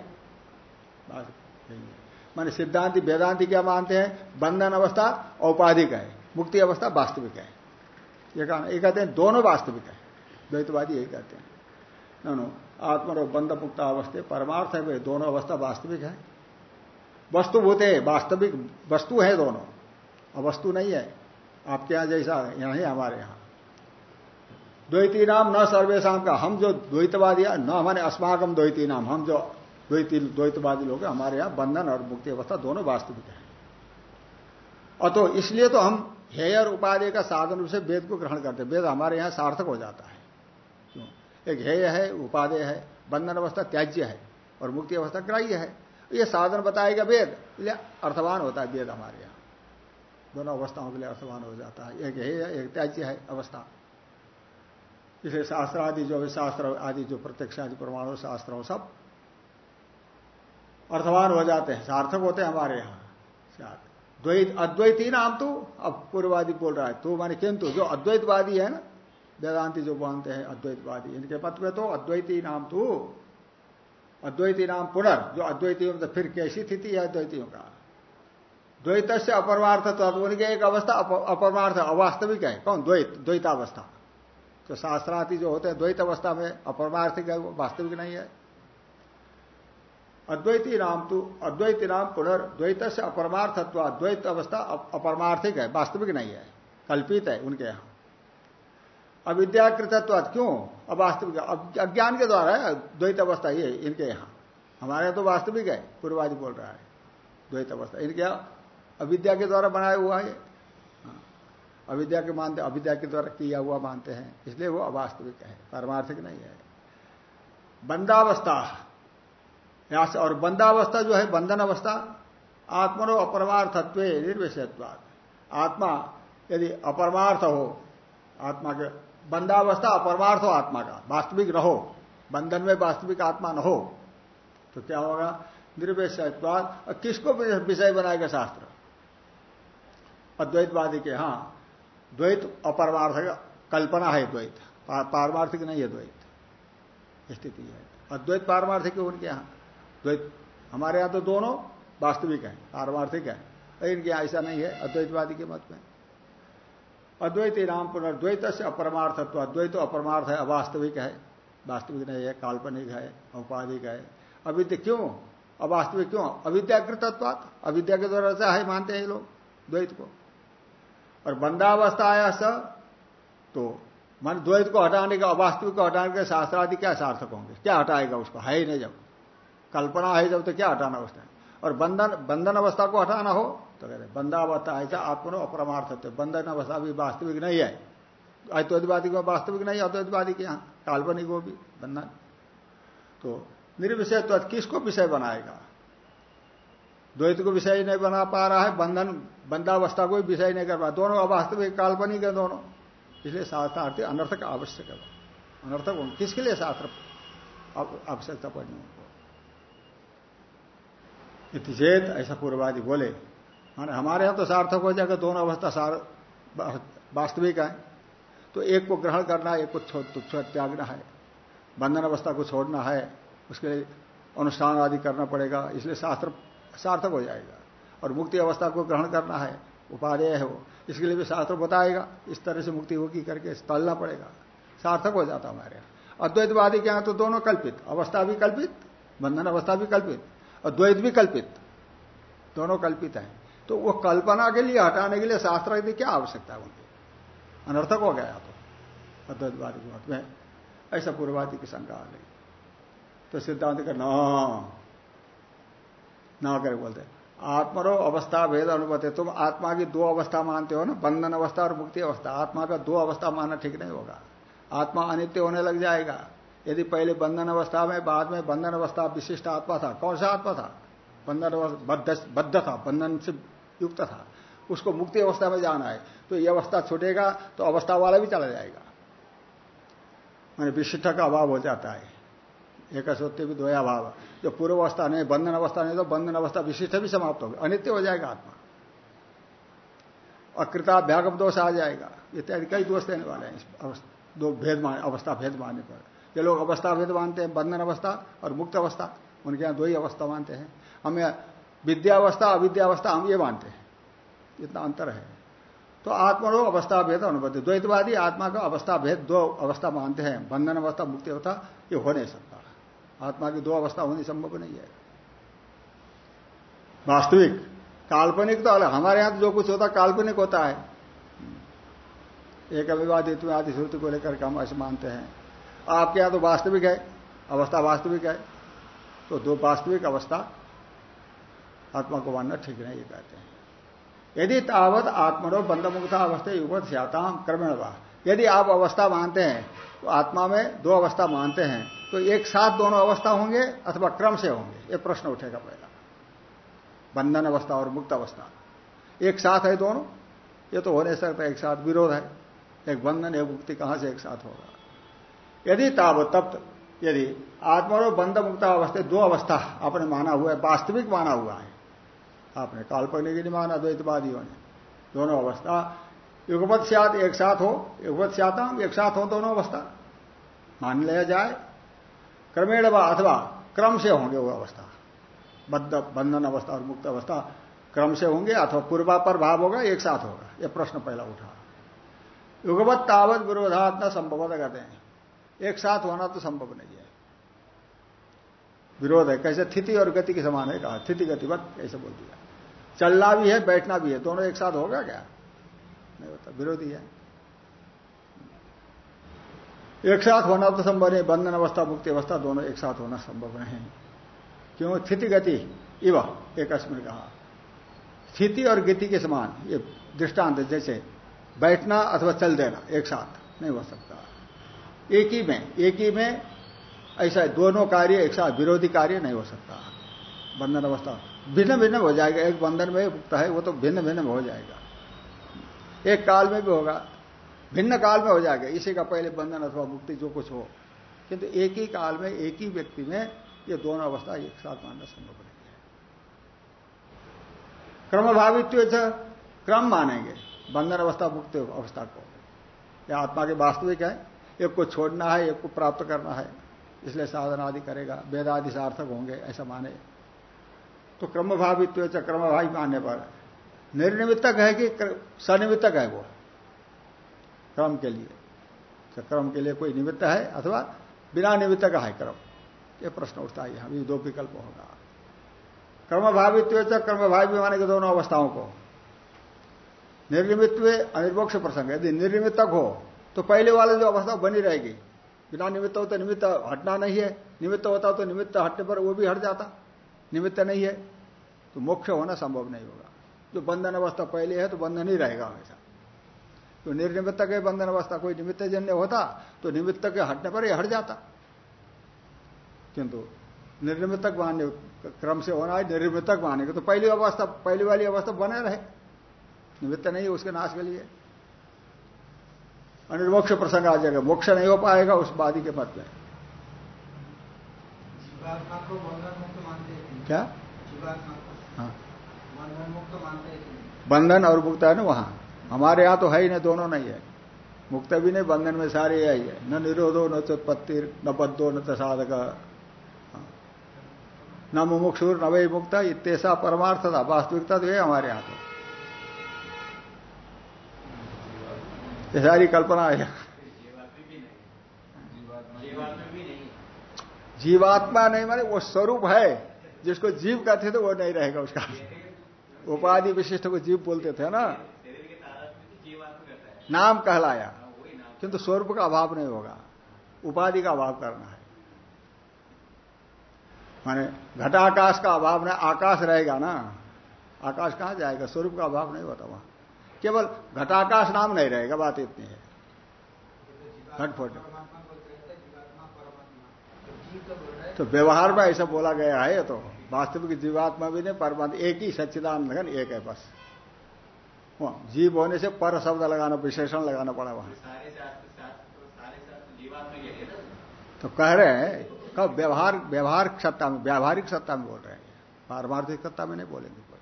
माने सिद्धांति, वेदांति क्या मानते हैं? बंधन अवस्था औपाधिक है, मुक्ति अवस्था वास्तविक है। ये कहते हैं दोनों वास्तविक है। द्वैतवादी यही कहते हैं। नो आत्मा और बंध मुक्त अवस्थे परमार्थ है दोनों अवस्था वास्तविक है। वस्तुभूत है वास्तविक वस्तु है दोनों। अवस्तु नहीं है। आपके यहाँ जैसा, यहाँ है हमारे यहाँ। द्वैती नाम न सर्वेशम का, हम जो द्वैतवादी न हमारे अस्माकम द्वैती नाम हम जो द्वैती, द्वैतवादी लोग हमारे यहाँ बंधन और मुक्ति अवस्था दोनों वास्तविक है। अतो इसलिए तो हम हेयर उपाधि का साधन रूप से वेद को ग्रहण करते वेद हमारे यहाँ सार्थक हो जाता है। एक हेय है, उपादेय है, बंधन अवस्था त्याज्य है और मुक्ति अवस्था ग्राह्य है। ये साधन बताएगा वेद अर्थवान होता है वेद हमारे यहाँ। दोनों अवस्थाओं के लिए अर्थवान हो जाता है। एक हेय एक त्याज्य है, अवस्था। इसलिए शास्त्र आदि जो भी शास्त्र आदि जो प्रत्यक्ष आदि परमाणु शास्त्र हो, सब अर्थवान हो जाते हैं, सार्थक होते हैं हमारे यहाँ। द्वैत, अद्वैती नाम तो अब पूर्ववादी बोल रहा है। तू माने किंतु, जो अद्वैतवादी है ना वेदांति जो मानते हैं अद्वैतवादी। इनके पथ में तो अद्वैती नाम तो अद्वैती नाम पुनर्, जो अद्वैती तो फिर कैसी स्थिति है अद्वैतियों का? द्वैत से अपरमार्थ तो उनकी एक अवस्था अपरमार्थ अवास्तविक है। कौन? द्वैत, द्वैतावस्था। तो शास्त्रार्थी जो होते हैं, द्वैत अवस्था में अपरमार्थिक है, वो वास्तविक नहीं है। अद्वैती नाम तो अद्वैती नाम पुनर्द्वैत से अपरमार्थत्व अद्वैत अवस्था अपरमार्थिक है, वास्तविक नहीं है। कल्पित है उनके यहाँ। अविद्याकृतत्व क्यों? अवास्तविक अज्ञान के द्वारा है द्वैत अवस्था ये, इनके यहाँ। हमारे तो वास्तविक है, पूर्वादि बोल रहा है। द्वैत अवस्था इनके अविद्या के द्वारा बनाया हुआ है। हाँ। अविद्या के मानते, अविद्या के द्वारा किया हुआ मानते हैं, इसलिए वो अवास्तविक है, पारमार्थिक नहीं है। बंदावस्था और बंदावस्था जो है बंधन अवस्था आत्मनो अपरमार्थत्व निर्विषयत्वाद आत्मा यदि अपरमार्थ हो, आत्मा के बंदावस्था अपरमार्थ हो आत्मा का। वास्तविक रहो। बंधन में वास्तविक आत्मा न हो। तो क्या होगा? निर्वेशत्वाद किसको विषय बनाएगा शास्त्र? अद्वैतवादी के, हाँ। द्वैत अपरमार्थ कल्पना है द्वैत। पारमार्थिक नहीं है द्वैत। स्थिति है। अद्वैत पारमार्थिक उनके यहाँ। द्वैत, हमारे यहाँ तो दोनों वास्तविक है, पारमार्थिक है। इनके ऐसा नहीं है। अद्वैतवादी के मत में। अद्वैत नाम पुनर्द्वैत से अपरमार्थत्व, अद्वैत अपरमार्थ है, अवास्तविक है। वास्तविक नहीं है, काल्पनिक है, औपाधिक है। अविद्या क्यों? अवास्तविक क्यों? अविद्याकृतत्वात अविद्या के द्वारा ऐसा है, मानते हैं लोग, द्वैत को। और बंदावस्था आया स तो मन द्वैत को हटाने का, अवास्तविक को हटाने के शास्त्रादि क्या सार्थक होंगे? क्या हटाएगा उसको? है ही नहीं जब। कल्पना है जब तो क्या हटाना उसने? और बंधन बंधन अवस्था को हटाना हो तो कहते बंधावस्था ऐसा आत्मनो अपरमार्थ बंधन अवस्था भी वास्तविक नहीं है। अद्वैतवादी को वास्तविक नहीं अद्वैतवादी के यहाँ, काल्पनिक को भी, बंधन। तो निर्विषय तो किसको विषय बनाएगा? द्वैत को विषय नहीं बना पा रहा है, बंधन, बंधावस्था को विषय नहीं कर पा दोनों अवास्तविक, काल्पनिक है दोनों। इसलिए शास्त्रार्थी अनर्थक आवश्यक है। अनर्थक किसके लिए शास्त्र आवश्यकता पड़नी उनको चेत ऐसा पूर्वादि बोले। माने हमारे यहाँ तो सार्थक हो जाएगा, दोनों अवस्था सार, वास्तविक है। तो एक को ग्रहण करना, एक को तो त्यागना है। बंधन अवस्था को छोड़ना है, उसके लिए अनुष्ठान आदि करना पड़ेगा, इसलिए शास्त्र, सार्थक हो जाएगा। और मुक्ति अवस्था को ग्रहण करना है, उपादेय है वो। इसके लिए भी शास्त्र बताएगा, इस तरह से मुक्ति होगी करके तलना पड़ेगा। सार्थक हो जाता हमारे यहाँ। अद्वैतवादी के यहाँ तो दोनों कल्पित, अवस्था भी कल्पित, बंधन अवस्था भी कल्पित। और द्वैत भी कल्पित। दोनों कल्पित है। तो वो कल्पना के लिए हटाने के लिए शास्त्र की क्या आवश्यकता है उनकी? अनर्थक हो गया तो। अद्वैतवादी के मत में ऐसा पूर्वादि की शंका आ गई। तो सिद्धांत का न, ना करे बोलते आत्मरो अवस्था भेद अनुभव तुम आत्मा की दो अवस्था मानते हो ना? बंधन अवस्था और मुक्ति अवस्था। आत्मा का दो अवस्था मानना ठीक नहीं होगा। आत्मा अनित्य होने लग जाएगा। यदि पहले बंधन अवस्था में, बाद में बंधन अवस्था विशिष्ट आत्मा था, कौन सा आत्मा था? बंधन बद्ध था, बंधन से युक्त था। उसको मुक्ति अवस्था में जाना है। तो ये अवस्था छूटेगा तो अवस्था वाला भी चला जाएगा। मैंने विशिष्ट का अभाव हो जाता है। एक सत्य भी दोया भाव जो पूर्व अवस्था नहीं, बंधन अवस्था नहीं तो बंधन अवस्था विशिष्ट भी समाप्त होगा। अनित्य हो जाएगा आत्मा। अकृता व्यागम दोष आ जाएगा। इत्यादि कई दोष देने वाले हैं दो भेद अवस्था भेद मानने पर। ये लोग अवस्था भेद मानते हैं, बंधन अवस्था और मुक्त अवस्था, उनके यहाँ दो ही अवस्था मानते हैं। हमें विद्यावस्था, अविद्यावस्था, हम ये मानते हैं। इतना अंतर है। तो आत्मरो अवस्था भेद अनुभव द्वैतवादी आत्मा का अवस्था भेद दो अवस्था मानते हैं। बंधन अवस्था, मुक्ति अवस्था, ये हो नहीं सकता। आत्मा की दो अवस्था होनी संभव नहीं है। वास्तविक, काल्पनिक तो अलग। हमारे यहाँ तो जो कुछ होता, काल्पनिक होता है। एक अभिवादित आदि श्रुति को लेकर हम ऐसे मानते हैं। आपके यहाँ तो वास्तविक है, अवस्था वास्तविक है। तो दो वास्तविक अवस्था आत्मा को मानना ठीक नहीं, ये कहते हैं। यदि तावत आत्मनो बंधमुक्ता अवस्था युगत श्याताम क्रमण यदि आप अवस्था मानते हैं तो आत्मा में दो अवस्था मानते हैं तो एक साथ दोनों अवस्था होंगे अथवा क्रम से होंगे, ये प्रश्न उठेगा पहला। बंधन अवस्था और मुक्त अवस्था। एक साथ है दोनों, ये तो हो नहीं सकता, एक साथ विरोध है। एक बंधन, एक मुक्ति, कहाँ से एक साथ होगा? यदि ताब तप्त यदि आत्मा और बंध मुक्ता अवस्था, दो अवस्था आपने माना हुआ है, वास्तविक माना हुआ है। आपने काल्पनिक नहीं माना, द्वैतवादियों ने। दोनों अवस्था युगपत सात एक साथ हो युगपत स्याता एक साथ हो, दोनों अवस्था। मान लिया जाए, क्रमेण व अथवा क्रम से होंगे वो अवस्था। बद्ध, बंधन अवस्था और मुक्त अवस्था क्रम से होंगे अथवा पूर्वा पर भाव होगा, एक साथ होगा। यह प्रश्न पहला उठा। युगवत तावत विरोधात्मा संभव कहते हैं। एक साथ होना तो संभव नहीं है। विरोध है, कैसे स्थिति और गति के समान है, कहा, स्थिति गतिवत ऐसे बोल दिया। चलना भी है, बैठना भी है, दोनों एक साथ होगा क्या? नहीं होता, विरोधी है। एक साथ होना तो संभव नहीं, बंधन अवस्था, मुक्ति अवस्था, दोनों एक साथ होना संभव नहीं। क्यों? स्थिति गति, इव, एक कहा। स्थिति और गति के समान, ये दृष्टांत, जैसे बैठना अथवा चल देना, एक साथ, नहीं हो सकता। एक ही में, एक ही में ऐसा दोनों कार्य, एक साथ विरोधी कार्य नहीं हो सकता। बंधन अवस्था भिन्न भिन्न हो जाएगा। एक बंधन में मुक्त है, वो तो भिन्न भिन्न हो जाएगा। एक काल में भी होगा, भिन्न काल में हो जाएगा। इसी का पहले बंधन अथवा मुक्ति जो कुछ हो। किंतु एक ही काल में, एक ही व्यक्ति में ये दोनों अवस्था एक साथ मानना संभव नहीं है। क्रमभावित्व क्रम मानेंगे, बंधन अवस्था, मुक्ति अवस्था को। यह आत्मा के वास्तविक है एक को छोड़ना है, एक को प्राप्त करना है। इसलिए साधन आदि करेगा। वेदादि सार्थक होंगे, ऐसा माने। तो क्रमभावित्व क्रमभावी मानने पर। निर्निमित्तक है कि सनिमित्तक है वो? क्रम के लिए। तो क्रम के लिए कोई निमित्त है अथवा बिना निमित्त का है क्रम? ये प्रश्न उठता है यहाँ। दो विकल्प होगा। कर्मभावित्व कर्मभावी मानेंगे दोनों अवस्थाओं को। निर्निमित्व अनिर्मोक्ष प्रसंग यदि निर्निमित्तक हो तो पहले वाले जो अवस्था बनी रहेगी। बिना निमित्त हो तो निमित्त हटना नहीं है। निमित्त होता तो निमित्त हटने पर वो भी हट जाता। निमित्त नहीं है। तो मोक्ष होना संभव नहीं होगा। जो बंधन अवस्था पहले है तो बंधन ही रहेगा हमेशा। तो निर्निमित्त के बंधन अवस्था कोई निमित्त जन्य होता तो निमित्त के हटने पर ही हट जाता। किंतु निर्निमित्तक मान्य क्रम से होना है निर्निमित्तक मानेगा तो पहली अवस्था, पहली वाली अवस्था बने रहे। निमित्त नहीं उसके नाश के लिए। अनिर्मोक्ष प्रसंग आ जाएगा। मोक्ष नहीं हो पाएगा उस वादी के मत में। क्या? हाँ। बंधन और मुक्त है ना वहाँ। हमारे यहाँ तो है ही नहीं दोनों नहीं है। मुक्त भी नहीं बंधन में सारे यही है। न निरोधो न चुत्पत्ति न बद्धो न साधक। हाँ। न मुमुक्षुर न वही मुक्त इतना परमार्थ था वास्तविकता तो है हमारे यहाँ तो। ये सारी कल्पना है। जीवात्मा नहीं, माने वो स्वरूप है। जिसको जीव कहते थे वो नहीं रहेगा उसका। उपाधि विशिष्ट को जीव बोलते थे ना। नाम कहलाया। किंतु स्वरूप का अभाव नहीं होगा। उपाधि का अभाव करना है। माने घटाकाश का अभाव नहीं, आकाश रहेगा ना। आकाश कहाँ जाएगा? स्वरूप का अभाव नहीं होता वहाँ। केवल घटाकाश नाम नहीं रहेगा, बात इतनी है। घटफट। तो व्यवहार में ऐसा बोला गया है तो वास्तविक जीवात्मा भी नहीं, परमात्मा एक ही सच्चिदान लगन, एक है बस। जीव होने से पर शब्द लगाना, विशेषण लगाना पड़ा वहाँ। तो कह रहे हैं, कब व्यवहार व्यवहार सत्ता में, व्यावहारिक सत्ता में बोल रहे हैं। पारमार्थिक सत्ता में नहीं बोलेंगे कोई।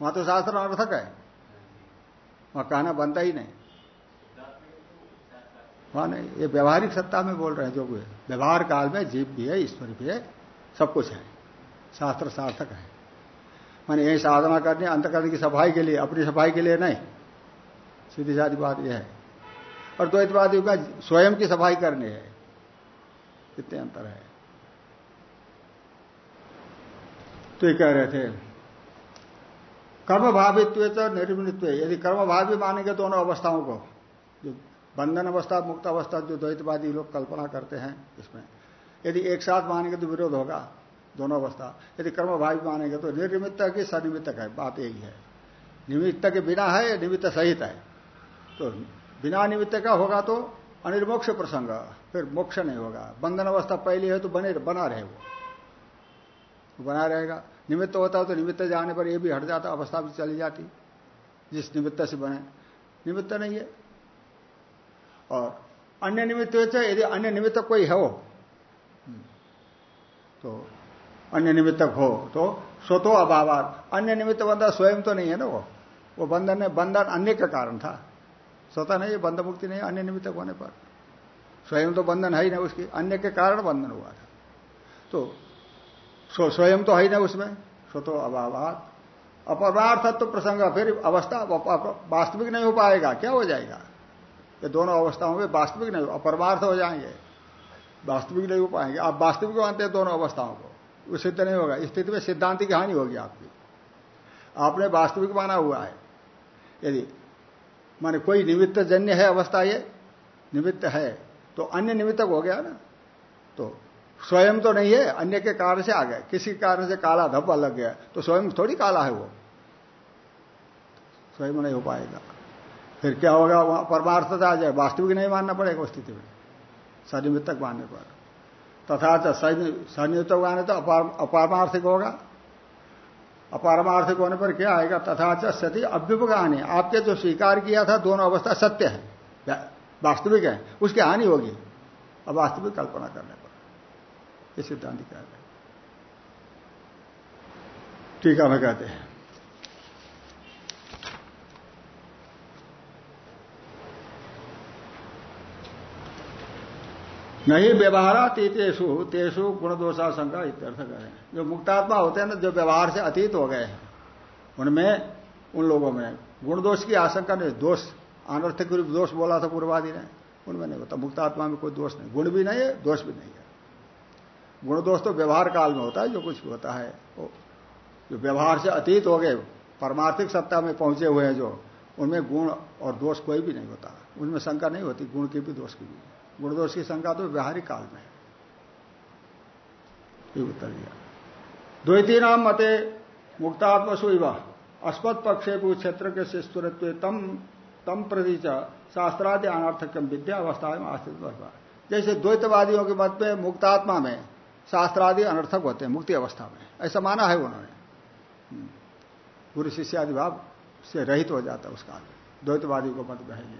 वहाँ तो शास्त्र अर्थक है। वहाँ कहना बनता ही नहीं। वहाँ नहीं, ये व्यवहारिक सत्ता में बोल रहे हैं जो भी व्यवहार काल में जीव भी है, ईश्वर भी है, सब कुछ है। शास्त्र सार्थक है। मैंने यही साधना करनी अंतकरण की सफ़ाई के लिए, अपनी सफ़ाई के लिए नहीं। सीधी साधी बात यह है। और द्वैतवादियों का स्वयं की सफ़ाई करनी है। कितने अंतर है। तो ये कह रहे थे कर्म भावित्व निर्मित्व यदि कर्म भावी मानेंगे दोनों अवस्थाओं को, जो बंधन अवस्था, मुक्त अवस्था, जो द्वैतवादी लोग कल्पना करते हैं इसमें, यदि एक साथ मानेंगे तो विरोध होगा, दोनों अवस्था। यदि कर्म भावी मानेंगे तो निर्निमित्त की सनिमित्तक है, बात यही है। निमित्त के बिना है, निमित्त सहित है। तो बिना निमित्त का होगा तो अनिर्मोक्ष प्रसंग, फिर मोक्ष नहीं होगा। बंधन अवस्था पहले है तो बने, बना रहे वो बना रहेगा। निमित्त होता तो निमित्त जाने पर ये भी हट जाता अवस्था भी चली जाती जिस निमित्त से बने। निमित्त नहीं है। और अन्य निमित्त यदि अन्य निमित्त कोई हो तो अन्य निमित्तक हो तो स्वतो अभाव अन्य निमित्त बंधन स्वयं तो नहीं है ना वो। वो बंधन है, बंधन अन्य का कारण था। स्वतः नहीं बंध मुक्ति नहीं, अन्य निमित्तक होने पर। स्वयं तो बंधन है ही नहीं, उसकी अन्य के कारण बंधन हुआ था। तो स्वयं तो है ही ना उसमें। स्वतो अभाव अपरार्थत्व तो प्रसंग, फिर अवस्था वास्तविक नहीं हो पाएगा, क्या हो जाएगा? ये दोनों अवस्थाओं में वास्तविक नहीं अपरमार्थ हो जाएँगे। वास्तविक नहीं हो पाएँगे। आप वास्तविक मानते हैं दोनों अवस्थाओं को। वो सिद्ध नहीं होगा। स्थिति में सिद्धांत की हानि होगी आपकी। आपने वास्तविक माना हुआ है। यदि माने कोई निमित्त जन्य है अवस्था ये, निमित्त है तो अन्य निमित्तक हो गया ना? तो स्वयं तो नहीं है, अन्य के कारण से आ गए। किसी कारण से काला धब्बा लग गया तो स्वयं थोड़ी काला है वो। स्वयं नहीं हो पाएगा। फिर क्या होगा, वहाँ परमार्थता आ जाए। वास्तविक नहीं मानना पड़ेगा स्थिति में। सनिमित्तक मानने पर। तथा संयुक्त माने तो अपारमार्थिक होगा। अपारमार्थिक होने पर क्या आएगा? तथा सती अभ्युपगानी। आपके जो स्वीकार किया था, दोनों अवस्था सत्य है। वास्तविक है। उसकी हानि होगी। अब वास्तविक कल्पना करने ये सिद्धांत कह रहे टीका में कहते हैं। नहीं व्यवहारा तेसु तेसु गुण दोषाशंका इत्यर्थ करें जो मुक्तात्मा होते हैं ना, जो व्यवहार से अतीत हो गए हैं, उनमें, उन लोगों में गुण दोष की आशंका नहीं, दोष, अनर्थक रूप दोष बोला था पूर्वादि ने, उनमें नहीं होता। मुक्तात्मा में कोई दोष नहीं। गुण भी नहीं है, दोष भी नहीं है। गुण दोष तो व्यवहार काल में होता है, जो कुछ भी होता है, वो जो व्यवहार से अतीत हो गए, परमार्थिक सत्ता में पहुँचे हुए हैं जो, उनमें गुण और दोष कोई भी नहीं होता। उनमें शंका नहीं होती, गुण की भी दोष की भी। गुण दोष की शंका तो व्यवहारिक काल में है। उत्तर दिया। द्वैती नाम मते मुक्तात्मसु इव अस्पत पक्षे क्षेत्र के शिस्तुरत्व तम तम प्रति शास्त्रादि अनार्थक्यम विद्या अवस्था में आस्थित जैसे द्वैतवादियों के मत में मुक्तात्मा में शास्त्रादि अनर्थक होते हैं, मुक्ति अवस्था में। ऐसा माना है उन्होंने। हम्म। गुरु शिष्यादि भाव से रहित हो जाता है उस काल में द्वैतवादियों का मत में है ये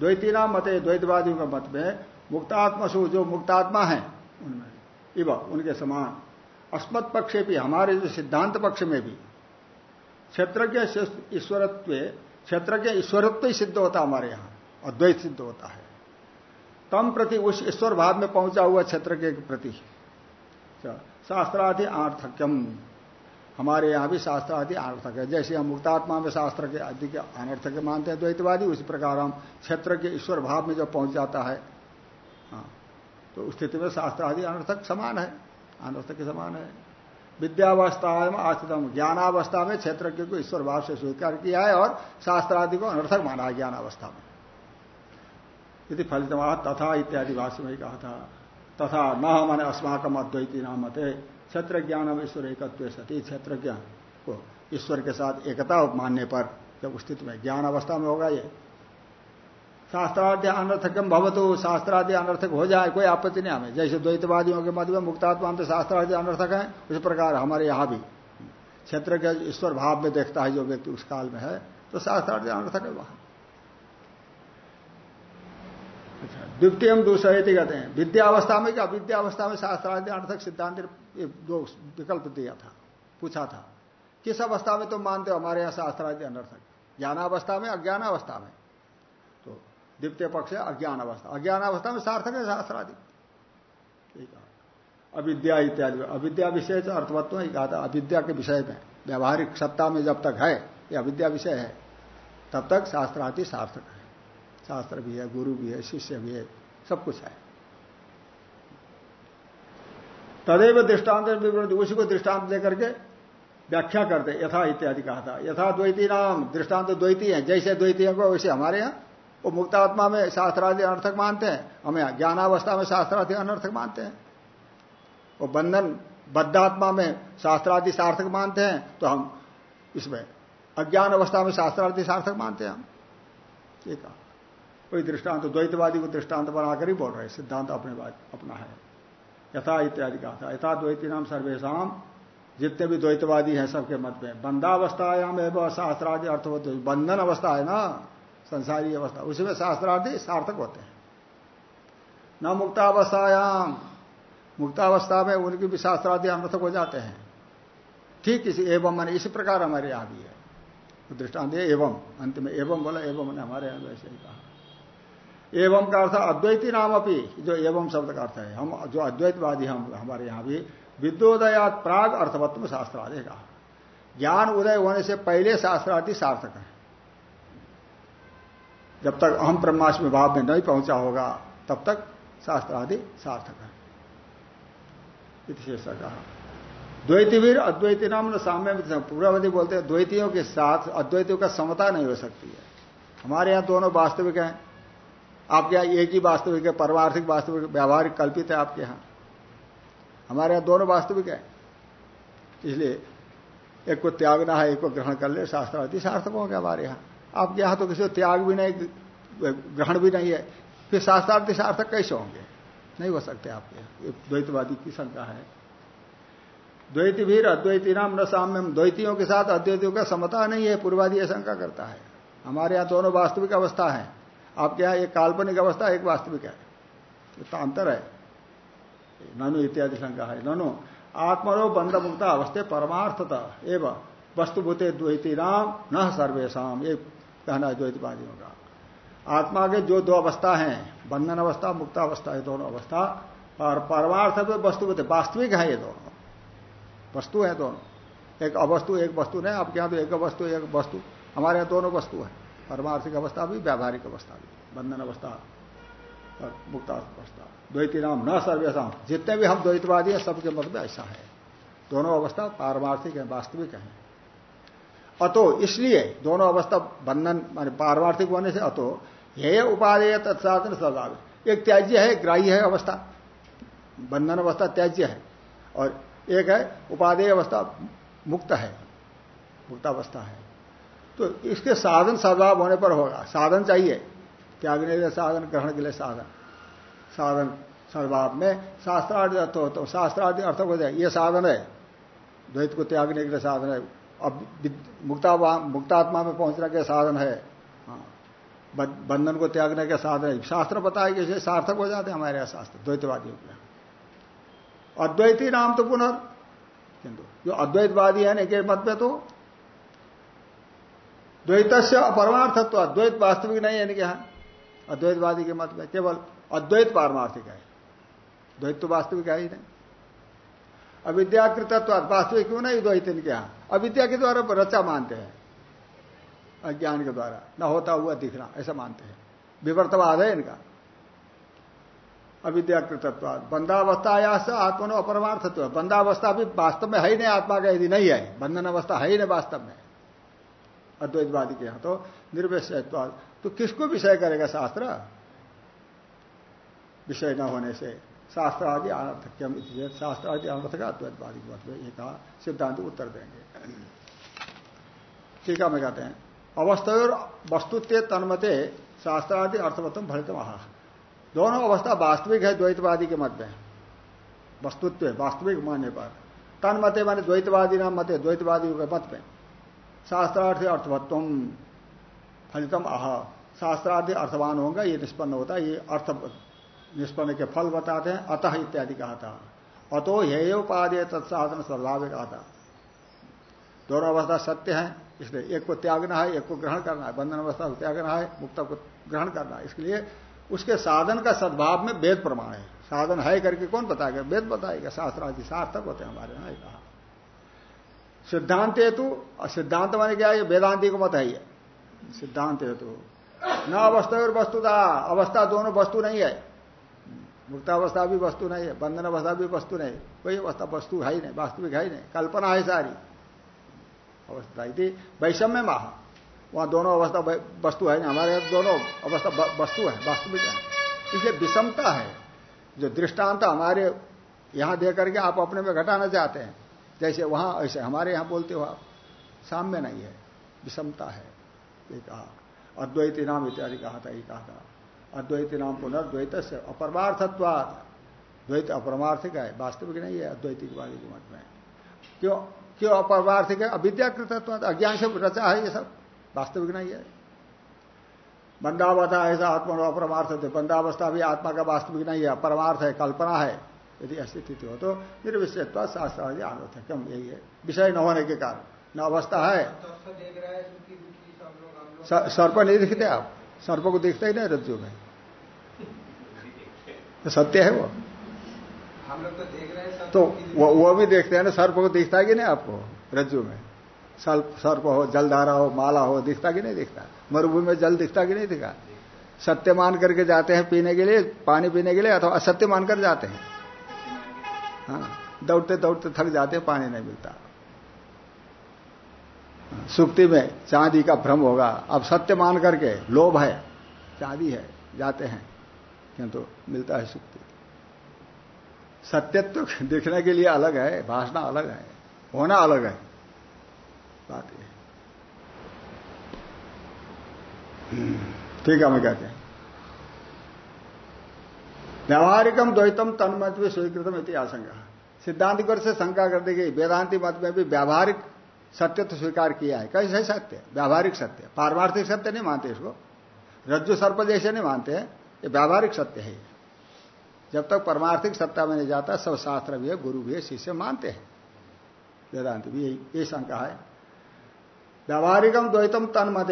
द्वैती नाम मत है द्वैतवादियों का मत में मुक्तात्मसु जो मुक्तात्मा है, उनमें, इव, उनके समान। अस्मत् पक्ष भी, हमारे जो सिद्धांत पक्ष में भी, क्षेत्र के ईश्वरत्व, क्षेत्र के ईश्वरत्व ही सिद्ध होता है हमारे यहाँ अद्वैत सिद्ध होता है। तम प्रति उस ईश्वर भाव में पहुँचा हुआ क्षेत्र के प्रति। शास्त्रादि अनर्थक्यम हमारे यहाँ भी शास्त्र आदि है। जैसे हम मुक्तात्मा में शास्त्र के आदि के अनर्थक मानते हैं, द्वैतवादी, उसी प्रकार हम क्षेत्र के ईश्वर भाव में जब पहुँच जाता है हाँ तो स्थिति में शास्त्र आदि अनर्थक समान है। अनर्थक के समान है। विद्यावस्था में आस्थितम ज्ञानावस्था में क्षेत्र को ईश्वर भाव से स्वीकार किया है और शास्त्र आदि को अनर्थक माना है ज्ञानावस्था में। यदि फलित तथा इत्यादि भाष्य में कहा था। तथा न मैंने अस्माकम अद्वैती नाम मत क्षेत्र ज्ञान ईश्वर एकत्व सती क्षेत्र ज्ञान को ईश्वर के साथ एकता मानने पर जब स्थिति में ज्ञान अवस्था में होगा ये। शास्त्राध्य अनर्थकम भवतु शास्त्राध्य अनर्थक हो जाए, कोई आपत्ति नहीं हमें। जैसे द्वैतवादियों के मध्य में मुक्तात्मा हम तो शास्त्राध्य अनर्थक है, उस प्रकार हमारे यहाँ भी। क्षेत्र के ईश्वर भाव में देखता है जो व्यक्ति उस काल में है तो शास्त्राध्य अनर्थक है वहाँ। द्वितीय दूसरे कहते हैं। विद्यावस्था में क्या? विद्यावस्था में शास्त्राध्य अर्थक सिद्धांत दो विकल्प दिया था, पूछा था। किस अवस्था में तुम मानते हो? हमारे यहाँ शास्त्रादि अनर्थक। ज्ञानावस्था में अज्ञान अवस्था में। तो द्वितीय पक्ष है अज्ञान अवस्था अज्ञान अवस्था में सार्थक है शास्त्रादि अविद्या इत्यादि। अविद्या विषय अर्थवत्व ही, कहा था। अविद्या के विषय में। व्यावहारिक सत्ता में जब तक है, ये अविद्या विषय है, तब तक शास्त्रादि सार्थक है। शास्त्र भी है, गुरु भी है, शिष्य भी है, सब कुछ है। तदेव दृष्टांत विवृत्ति उसी को दृष्टांत लेकर के व्याख्या करते यथा इत्यादि कहा था। यथा द्वैती नाम दृष्टांत द्वैती है, जैसे द्वैती है वैसे हमारे यहाँ, वो मुक्तात्मा में शास्त्रादि अनर्थक मानते हैं, हमें ज्ञानावस्था में शास्त्रादि अनर्थक मानते हैं। वो बंधन, बद्धात्मा में शास्त्रादि सार्थक मानते हैं तो हम इसमें अज्ञान अवस्था में शास्त्रार्थी सार्थक मानते हैं हम। ठीक है कोई दृष्टांत, द्वैतवादी को दृष्टांत बनाकर ही बोल रहे सिद्धांत अपने अपना है। यथा इत्यादि कहा था। यथा द्वैती नाम सर्वेशम जितने भी द्वैतवादी हैं सबके मत में। बंधावस्थायाम एवं शास्त्रादि अर्थ होते बंधन अवस्था है ना, संसारी अवस्था। उसमें शास्त्रार्थी सार्थक होते हैं। न मुक्तावस्थायाम मुक्तावस्था में उनकी भी शास्त्रार्थी अनर्थक हो जाते हैं। ठीक इसी, एवं मैंने इसी प्रकार हमारे यहाँ भी है। तो दृष्टांत एवं, अंत में एवं बोला, एवं मैंने हमारे यहाँ वैसे ही कहा। एवं का अर्थ अद्वैती नाम अपनी जो एवं शब्द का अर्थ है। हम जो अद्वैतवादी हम, हमारे यहाँ भी विद्योदया प्राग अर्थवत्व शास्त्र आदि का। ज्ञान उदय होने से पहले शास्त्रादि सार्थक है। जब तक अहम ब्रह्माष्टमी भाव में नहीं पहुँचा होगा, तब तक शास्त्रादि सार्थक है। शेषा कहा। द्वैतीवीर अद्वैती नाम साम्य पूर्वावधि बोलते हैं, द्वैतियों के साथ, अद्वैतियों का समता नहीं हो सकती है। हमारे यहाँ दोनों वास्तविक हैं। आपके यहाँ एक ही वास्तविक है परमार्थिक वास्तविक व्यावहारिक कल्पित है आपके यहाँ। हमारे यहाँ दोनों वास्तविक है। इसलिए एक को त्यागना है, एक को ग्रहण कर ले, शास्त्र अति सार्थक हो गया हमारे यहाँ। आपके यहाँ तो किसी को त्याग भी नहीं, ग्रहण भी नहीं है। फिर शास्त्रार्थी सार्थक कैसे होंगे? नहीं हो सकते आपके यहाँ। द्वैतवादी की शंका है। द्वैत भी अद्वैती नाम न साम्य द्वैतियों के साथ अद्वैतियों का समता नहीं है, पूर्वादी शंका करता है। हमारे यहाँ दोनों वास्तविक अवस्था है। आपके यहाँ एक काल्पनिक अवस्था, एक वास्तविक है। इतना अंतर है। ननु इत्यादि शंका है। ननु आत्मनो बंध मुक्ता अवस्थे परमार्थता एवं वस्तुभूते द्वैती नाम न सर्वेशम ये कहना है द्वैतवादियों का। आत्मा के जो दो अवस्था हैं, बंधन अवस्था, मुक्ता अवस्था है दोनों अवस्था, और परमार्थ वस्तुभूत, वास्तविक है ये दोनों। वस्तु है दोनों। एक अवस्तु, एक वस्तु नहीं, आपके यहाँ तो एक वस्तु एक वस्तु। हमारे यहाँ दोनों वस्तु है। पारमार्थिक अवस्था भी, व्यावहारिक अवस्था भी, बंधन अवस्था और मुक्ता अवस्था। द्वैती नाम न सर्वेशम जितने भी हम द्वैतवादी हैं, सबके मत में ऐसा है। दोनों अवस्था पारमार्थिक है, वास्तविक है। अतो, इसलिए दोनों अवस्था बंधन, मान पारमार्थिक होने से अतो ये उपादेय तत्साधन स्वभाव एक त्याज्य है ग्राह्य है अवस्था। बंधन अवस्था त्याज्य है। और एक है उपाधेय अवस्था मुक्त है। मुक्तावस्था है। तो इसके साधन सद्भाव होने पर होगा। साधन चाहिए। त्यागने के साधन, ग्रहण के लिए साधन। साधन सद्भाव में शास्त्रार्थ अर्थ हो। तो शास्त्रार्थ अर्थ हो जाए ये साधन है। द्वैत को त्यागने के लिए साधन है। अब मुक्ता मुक्तात्मा में पहुँचने के साधन है। हाँ। बंधन को त्यागने के साधन है। शास्त्र बताए कि सार्थक हो जाते हैं हमारे यहाँ शास्त्र, द्वैतवादियों के अद्वैती नाम तो पुनर्, किंतु जो अद्वैतवादी है ना के मत में तो द्वैत से अपरमार्थत्व, अद्वैत वास्तविक नहीं है क्या अद्वैतवादी के मत में, केवल अद्वैत पारमार्थिक है। द्वैत तो वास्तविक है ही नहीं। अविद्याकृतत्व, वास्तविक क्यों नहीं द्वैत इनके यहाँ? अविद्या के द्वारा रचा मानते हैं। अज्ञान के द्वारा, न होता हुआ दिखना, ऐसा मानते हैं। विवर्तवाद है इनका। अविद्याकृतत्व बंदावस्था से आत्मा अपरमार्थत्व। बंदावस्था भी वास्तव में है ही नहीं, आत्मा का यदि नहीं है बंधन अवस्था है ही नहीं वास्तव में। अद्वैतवादी के यहाँ तो निर्विषयत्वाद तो किसको विषय करेगा शास्त्र? विषय न होने से। शास्त्र आदि अनर्थक्यम शास्त्र आदि अनर्थक अद्वैतवादी के मत में ये कहा, सिद्धांत उत्तर देंगे। ठीक है, मैं कहते हैं। अवस्था और वस्तुत्व तन्मते शास्त्रादि अर्थवत्म फलित महा दोनों अवस्था वास्तविक है द्वैतवादी के मत में। वस्तुत्व, वास्तविक मानने पर। तन्मते माने द्वैतवादी नाम मत, द्वैतवादी के मत में। शास्त्रार्थ अर्थवत्व फलितम आह शास्त्रार्थ अर्थवान होगा, ये निष्पन्न होता है, ये अर्थ निष्पन्न के फल बताते हैं, अतः इत्यादि कहा था। अतो हेयोपादय तत्साधन स्वभाव कहा था दोनों अवस्था सत्य है, इसलिए एक को त्यागना है, एक को ग्रहण करना है। बंधन अवस्था को त्यागना है, मुक्त को ग्रहण करना है। इसलिए उसके साधन का सद्भाव में वेद प्रमाण है। साधन है करके कौन बताएगा? वेद बताएगा शास्त्र आदि सार्थक होते हैं हमारे यहाँ कहा। सिद्धांत हेतु सिद्धांत माने क्या ये वेदांति को मत है ये। सिद्धांत हेतु। न अवस्था और वस्तुता अवस्था दोनों वस्तु नहीं है। मुक्तावस्था भी वस्तु नहीं है। बंधन अवस्था भी वस्तु नहीं कोई अवस्था वस्तु है ही नहीं, वास्तविक है ही नहीं। कल्पना है सारी। अवस्था यदि वैषम्य माह। वहाँ दोनों अवस्था वस्तु है ना हमारे यहाँ दोनों अवस्था वस्तु है, वास्तविक है। इसलिए विषमता है। जो दृष्टांत हमारे यहाँ दे करके आप अपने में घटाना चाहते हैं। जैसे वहाँ, ऐसे हमारे यहाँ बोलते हो आप, साम्य नहीं है, विषमता है, ये कहा। अद्वैत नाम इत्यादि कहा था, ये कहा था। अद्वैत नाम पुनर्द्वैत से अपरमार्थत्वाद द्वैत अपरमार्थिक है, वास्तविक नहीं है, अद्वैतिक वाली के मत में। क्यों क्यों अपरमार्थिक है? अविद्याकृतत्व अज्ञान से रचा है ये सब, वास्तविक नहीं है। बंदावस्था ऐसा आत्मा अपरमार्थ थे बंदावस्था भी आत्मा का वास्तविक नहीं है परमार्थ है, कल्पना है। यदि ऐसी स्थिति हो तो निर्विषयत्व शास्त्र आनंद है क्यों यही है विषय न होने के कारण। न अवस्था है। सर्प नहीं दिखते आप? सर्प को दिखते ही नहीं रज्जु में। तो सत्य है वो। हम लोग तो देख रहे हैं तो वो, वो भी देखते हैं ना सर्प को दिखता है कि नहीं आपको रज्जु में? सर्प हो जलधारा हो माला हो दिखता कि नहीं दिखता? मरुभूमि में जल दिखता कि नहीं दिखा? सत्य मान करके जाते हैं पीने के लिए पानी पीने के लिए अथवा असत्य मानकर जाते हैं। हाँ दौड़ते दौड़ते थक जाते, पानी नहीं मिलता। सुक्ति में चांदी का भ्रम होगा। अब सत्य मान करके लोभ है, चांदी है, जाते हैं, किंतु तो मिलता है सुक्ति। सत्यत्व तो दिखने के लिए अलग है भाषणा अलग है, होना अलग है। बात है। ठीक है, मैं कहते हैं। व्यावहारिकम द्वैतम तन्मत में स्वीकृतम इति आशंका सिद्धांत पर से शंका कर दी गई वेदांति मत में भी व्यावहारिक सत्य तो स्वीकार किया है। कैसे सत्य? व्यावहारिक सत्य। पारमार्थिक सत्य नहीं मानते इसको। रज्जु सर्प जैसे नहीं मानते हैं। ये व्यावहारिक सत्य है। जब तक परमार्थिक सत्ता में नहीं जाता, सब शास्त्र भी है गुरु भी है शिष्य मानते हैं। वेदांत भी यही शंका है। व्यावहारिकम द्वैतम तन मत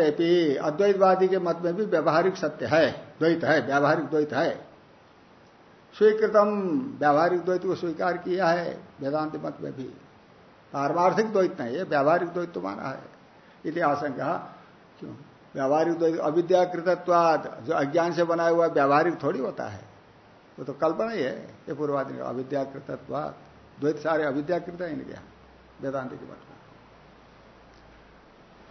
अद्वैतवादी के मत में भी व्यावहारिक सत्य है। द्वैत है, व्यावहारिक द्वैत है। स्वीकृतम। व्यावहारिक द्वैत को स्वीकार किया है, वेदांत मत में भी। पारमार्थिक द्वैत नहीं है व्यावहारिक द्वैत तो माना है। इति आशंका। क्यों? व्यावहारिक द्वैत अविद्याकृतत्वाद जो अज्ञान से बनाया हुआ व्यावहारिक थोड़ी होता है। वो तो कल्पना ही है, ये पूर्वादि अविद्याकृतत्वाद द्वैत सारे अविद्याकृत है इनके वेदांत के मत में।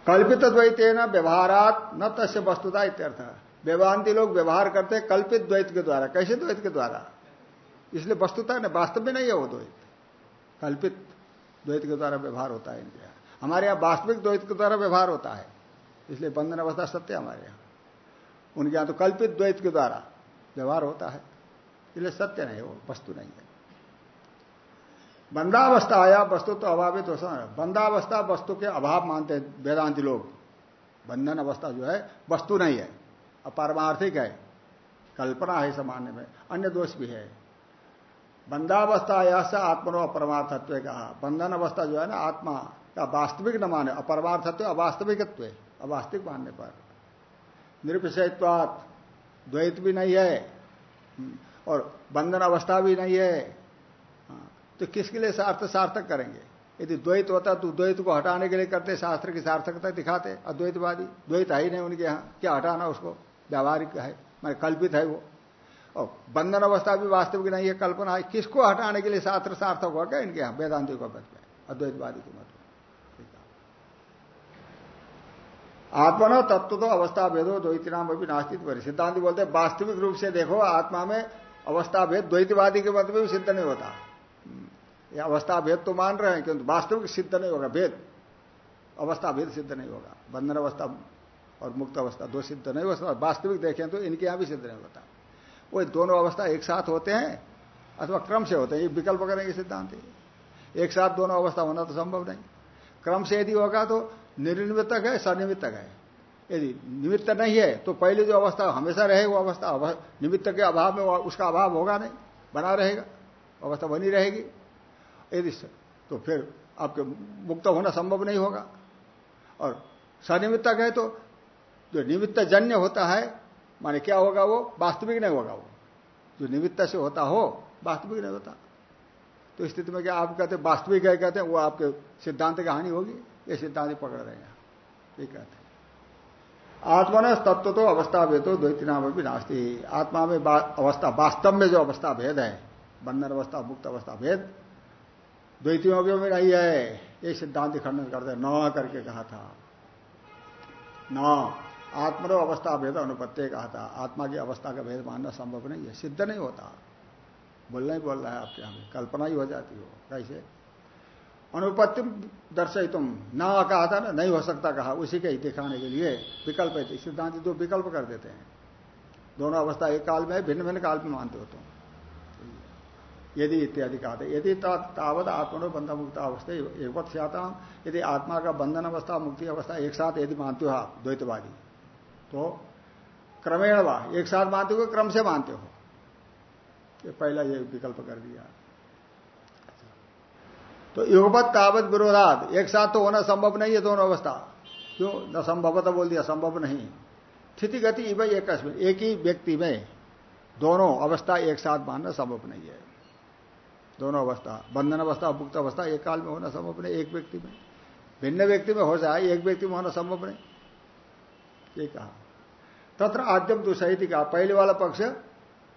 कल्पित द्वैत है न व्यवहारात, न तस्य वस्तुता इत्यर्थ। वेदांति लोग व्यवहार करते हैं कल्पित द्वैत के द्वारा। कैसे द्वैत के द्वारा? इसलिए वस्तुता न, वास्तव में नहीं है वो द्वैत। कल्पित द्वैत के द्वारा व्यवहार होता है इनके यहाँ। हमारे यहाँ वास्तविक द्वैत के द्वारा व्यवहार होता है। इसलिए बंधन अवस्था सत्य हमारे यहाँ। उनके यहाँ तो कल्पित द्वैत के द्वारा व्यवहार होता है। इसलिए सत्य नहीं वो, वस्तु नहीं है। बंदावस्था आया वस्तु तो अभावित हो। बंदावस्था वस्तु के अभाव मानते हैं वेदांति लोग। बंधन अवस्था जो है, वस्तु नहीं है। अपारमार्थिक है। कल्पना है सामान्य में। अन्य दोष भी है। बंदावस्था आया से आत्मनो अपरमार्थत्व कहा। बंधन अवस्था जो है ना आत्मा का वास्तविक न माने अपरमार्थत्व अवास्तविकत्व अवास्तविक मानने पर। निरपिषयत्वात द्वैत भी नहीं है और बंधन अवस्था भी नहीं है। हाँ, तो किसके लिए सार्थ सार्थक करेंगे? यदि द्वैत होता तो द्वैत को हटाने के लिए करते शास्त्र की सार्थकता दिखाते अद्वैतवादी द्वैत है ही नहीं उनके यहाँ क्या हटाना उसको? व्यावहारिक है मैं कल्पित है वो। और बंधन अवस्था भी वास्तविक नहीं है, कल्पना है, किसको हटाने के लिए शास्त्र सार्थक होगा क्या इनके यहाँ? वेदांति को मत में अद्वैतवादी के मत आत्मा तत्व तो अवस्था भेदो द्वैती नाम अभी नास्तिक सिद्धांत बोलते वास्तविक रूप से देखो, आत्मा में अवस्था भेद द्वैतवादी के मत में भी सिद्ध नहीं होता। ये अवस्था भेद तो मान रहे हैं, किंतु वास्तविक सिद्ध नहीं होगा, भेद। अवस्था भेद सिद्ध नहीं होगा। बंधन अवस्था और मुक्त अवस्था दो सिद्ध नहीं हो वास्तविक देखें तो इनके यहाँ भी सिद्ध नहीं होता। वो दोनों अवस्था एक साथ होते हैं अथवा क्रम से होते हैं, ये विकल्प करेंगे सिद्धांत एक साथ दोनों अवस्था होना तो संभव नहीं। क्रम से यदि होगा तो निर्निमित्तक है, सनिमित्तक है। यदि निमित्त नहीं है तो पहले जो अवस्था हमेशा रहे, वो अवस्था निमित्त के अभाव में उसका अभाव होगा नहीं, बना रहेगा, अवस्था बनी रहेगी। यदि तो फिर आपके मुक्त होना संभव नहीं होगा। और सनिमित्तक है तो जो निमित्त जन्य होता है माने क्या होगा वो? वास्तविक नहीं होगा वो। जो निमित्त से होता हो, वास्तविक नहीं होता। तो स्थिति में क्या आप कहते वास्तविक है, कहते हैं, वो आपके सिद्धांत की हानि होगी। ये सिद्धांत पकड़ रहे हैं। ये कहते हैं। आत्मा ने तत्व तो अवस्था भेद तो द्वैती नाम भी नास्ती। आत्मा में अवस्था, वास्तव में जो अवस्था भेद है, बंधन अवस्था, मुक्त अवस्था भेद, द्वैतियों में नहीं है। ये सिद्धांत खंडन करते न करके कहा था। न आत्मनो अवस्था भेद अनुपत्य कहा था। आत्मा की अवस्था का भेद मानना संभव नहीं है, सिद्ध नहीं होता। बोलना ही बोल रहा है आपके यहाँ कल्पना ही हो जाती हो, कैसे? अनुपत्ति दर्शय तुम ना कहा था ना, नहीं हो सकता कहा, उसी के ही दिखाने के लिए विकल्प है, सिद्धांत दो विकल्प कर देते हैं। दोनों अवस्था एक काल में भिन्न भिन्न काल में मानते हो तुम। यदि इत्यादि कहा था, यदि तावत आत्मनो बंधन मुक्त अवस्था, एक वक्त आता यदि आत्मा का बंधन अवस्था, मुक्ति अवस्था एक साथ यदि मानते हो आप, द्वैतवादी तो क्रमेण वा, एक साथ मानते हो क्रम से मानते हो? ये पहला ये विकल्प कर दिया। तो युगपत तावत विरोधात, एक साथ तो होना संभव नहीं है दोनों अवस्था। क्यों? न संभवता बोल दिया, संभव नहीं। स्थिति गति इव एक एक ही व्यक्ति में दोनों अवस्था एक साथ मानना संभव नहीं है। दोनों अवस्था, बंधन अवस्था मुक्त अवस्था, एक काल में होना संभव नहीं, एक व्यक्ति में। भिन्न व्यक्ति में हो जाए, एक व्यक्ति में होना संभव नहीं। ये कहा। तत्र आद्यम दुसहित कहा, पहले वाला पक्ष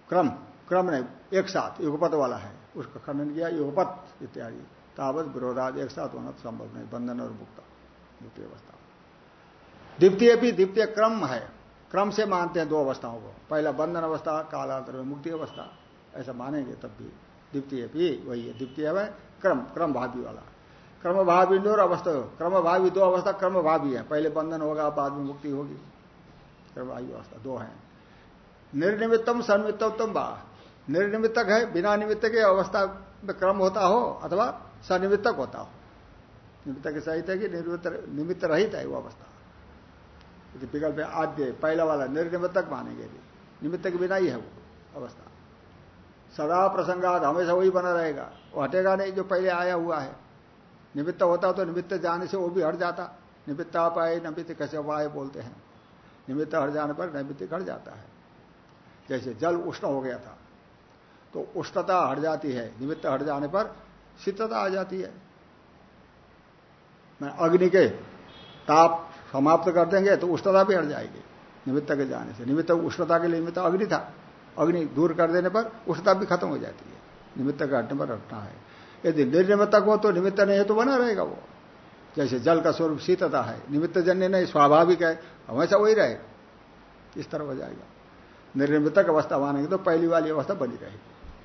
क्रम क्रम नहीं, एक साथ युगपत वाला है, उसका खंडन किया युगपत इत्यादि, तावत, विरोधाद, एक साथ होना तो संभव नहीं, बंधन और मुक्त, मुक्ति अवस्था। द्वितीय भी, द्वितीय क्रम है, क्रम से मानते हैं दो अवस्थाओं को, पहला बंधन अवस्था, कालांतर में मुक्ति अवस्था, ऐसा मानेंगे तब भी, द्वितीय भी वही है, द्वितीय में क्रम क्रम भावी वाला। क्रम भावी और अवस्था। क्रम भावी दो अवस्था क्रम भावी है। पहले बंधन होगा बाद में मुक्ति होगी। क्रम भावी अवस्था, दो है। निर्निमित्तम सन्मित्तम बा। निर्निमित्तक है, बिना निमित्त के अवस्था में क्रम होता हो, अथवा सनिमित्तक होता हो। निमित्त के सहित है कि निर्मित निमित्त रहित है वो अवस्था। विकल्प आद्य, पहला वाला, निर्निमित्तक मानेंगे निमित्त के बिना ही है वो अवस्था। सदा प्रसंगात हमेशा वही बना रहेगा। वो हटेगा नहीं, जो पहले आया हुआ है। निमित्त होता तो निमित्त जाने से वो भी हट जाता। निमित्त आप आए, निमित्त कैसे आए बोलते हैं। निमित्त हट जाने पर निमित्त घट जाता है। जैसे जल उष्ण हो गया था तो उष्णता हट जाती है। निमित्त हट जाने पर शीतता आ जाती है। मैं अग्नि के ताप समाप्त कर देंगे तो उष्णता भी हट जाएगी निमित्त के जाने से। निमित्त उष्णता के लिए निमित्त अग्नि था। अग्नि दूर कर देने पर उष्णता भी खत्म हो जाती है। निमित्त के हटने पर हटना है। यदि निर्निमित्तक हो तो निमित्त नहीं है तो बना रहेगा वो। जैसे जल का स्वरूप शीतता है, निमित्त जन्य नहीं, स्वाभाविक है, हमेशा वही रहेगा। इस तरह हो जाएगा। निर्निमित्तक अवस्था मानेंगे तो पहली वाली अवस्था बनी रहेगी,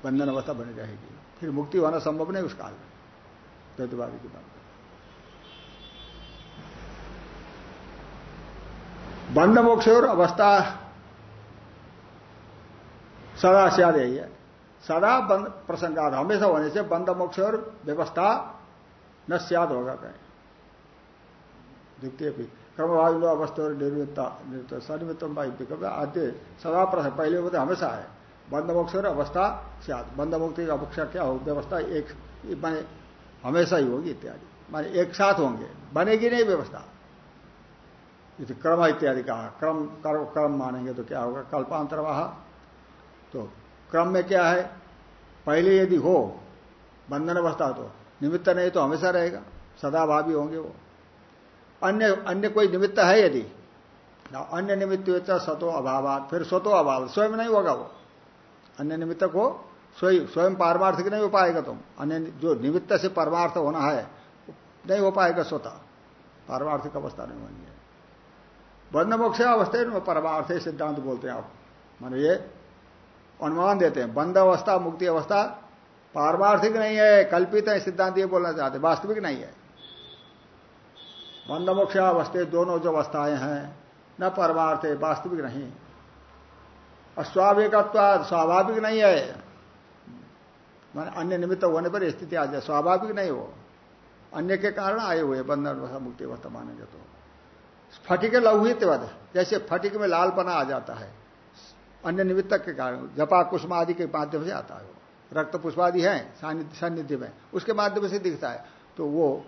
बंधन अवस्था बनी रहेगी। फिर मुक्ति होना संभव नहीं उस काल में। द्वैतवादी की बात। बंध मोक्ष और अवस्था सदा शायद यही है सदा बंद प्रसंगात, हमेशा होने से बंद मोक्ष और व्यवस्था न सियाद होगा कहीं। द्वितीय भी क्रमवायु अवस्था और निर्मित सनिमित्तम आद्य सदा प्रसंग, पहले होते हमेशा है। बंद मोक्ष और अवस्था सियाद। बंद मुक्ति की अपेक्षा क्या हो? व्यवस्था एक, माने हमेशा ही होगी इत्यादि। माने एक साथ होंगे। बनेगी नहीं व्यवस्था। क्रम इत्यादि कहा। क्रम क्रम मानेंगे तो क्या होगा? कल्पांतरवाह तो क्रम में क्या है? पहले यदि हो, बंधन अवस्था तो निमित्त नहीं तो हमेशा रहेगा, सदाभावी होंगे वो। अन्य अन्य कोई निमित्त है यदि? अन्य निमित्त सतो अभाव फिर स्वतो अभाव, स्वयं नहीं होगा वो। अन्य निमित्त को स्वयं स्वयं पारमार्थिक नहीं हो पाएगा तुम। अन्य जो निमित्त से परमार्थ होना है, नहीं हो पाएगा स्वतः। पारमार्थिक अवस्था नहीं होनी है। बंध मोक्ष अवस्था में परमार्थ सिद्धांत बोलते हैं आप। मान ये अनुमान देते हैं। बंद अवस्था, मुक्ति अवस्था पारमार्थिक नहीं है, कल्पित है, सिद्धांत ये बोलना चाहते वास्तविक नहीं है। बंद मोक्ष अवस्थे दोनों जो अवस्थाएँ हैं, न परमार्थ है वास्तविक नहीं। अस्वाभाविकत्व स्वाभाविक नहीं है। मान अन्य निमित्त होने पर स्थिति आ जाए। स्वाभाविक नहीं हो। अन्य के कारण आए हुए बंधन अवस्था, मुक्ति अवस्था मानेंगे तो। फटिक लौहित्यवध जैसे फटिक में लालपना आ जाता है। अन्य निमित्तक के कारण। जपा कुष्म आदि के माध्यम से आता है रक्त पुष्पादि है, सानिध्य में। उसके माध्यम से दिखता है। तो वो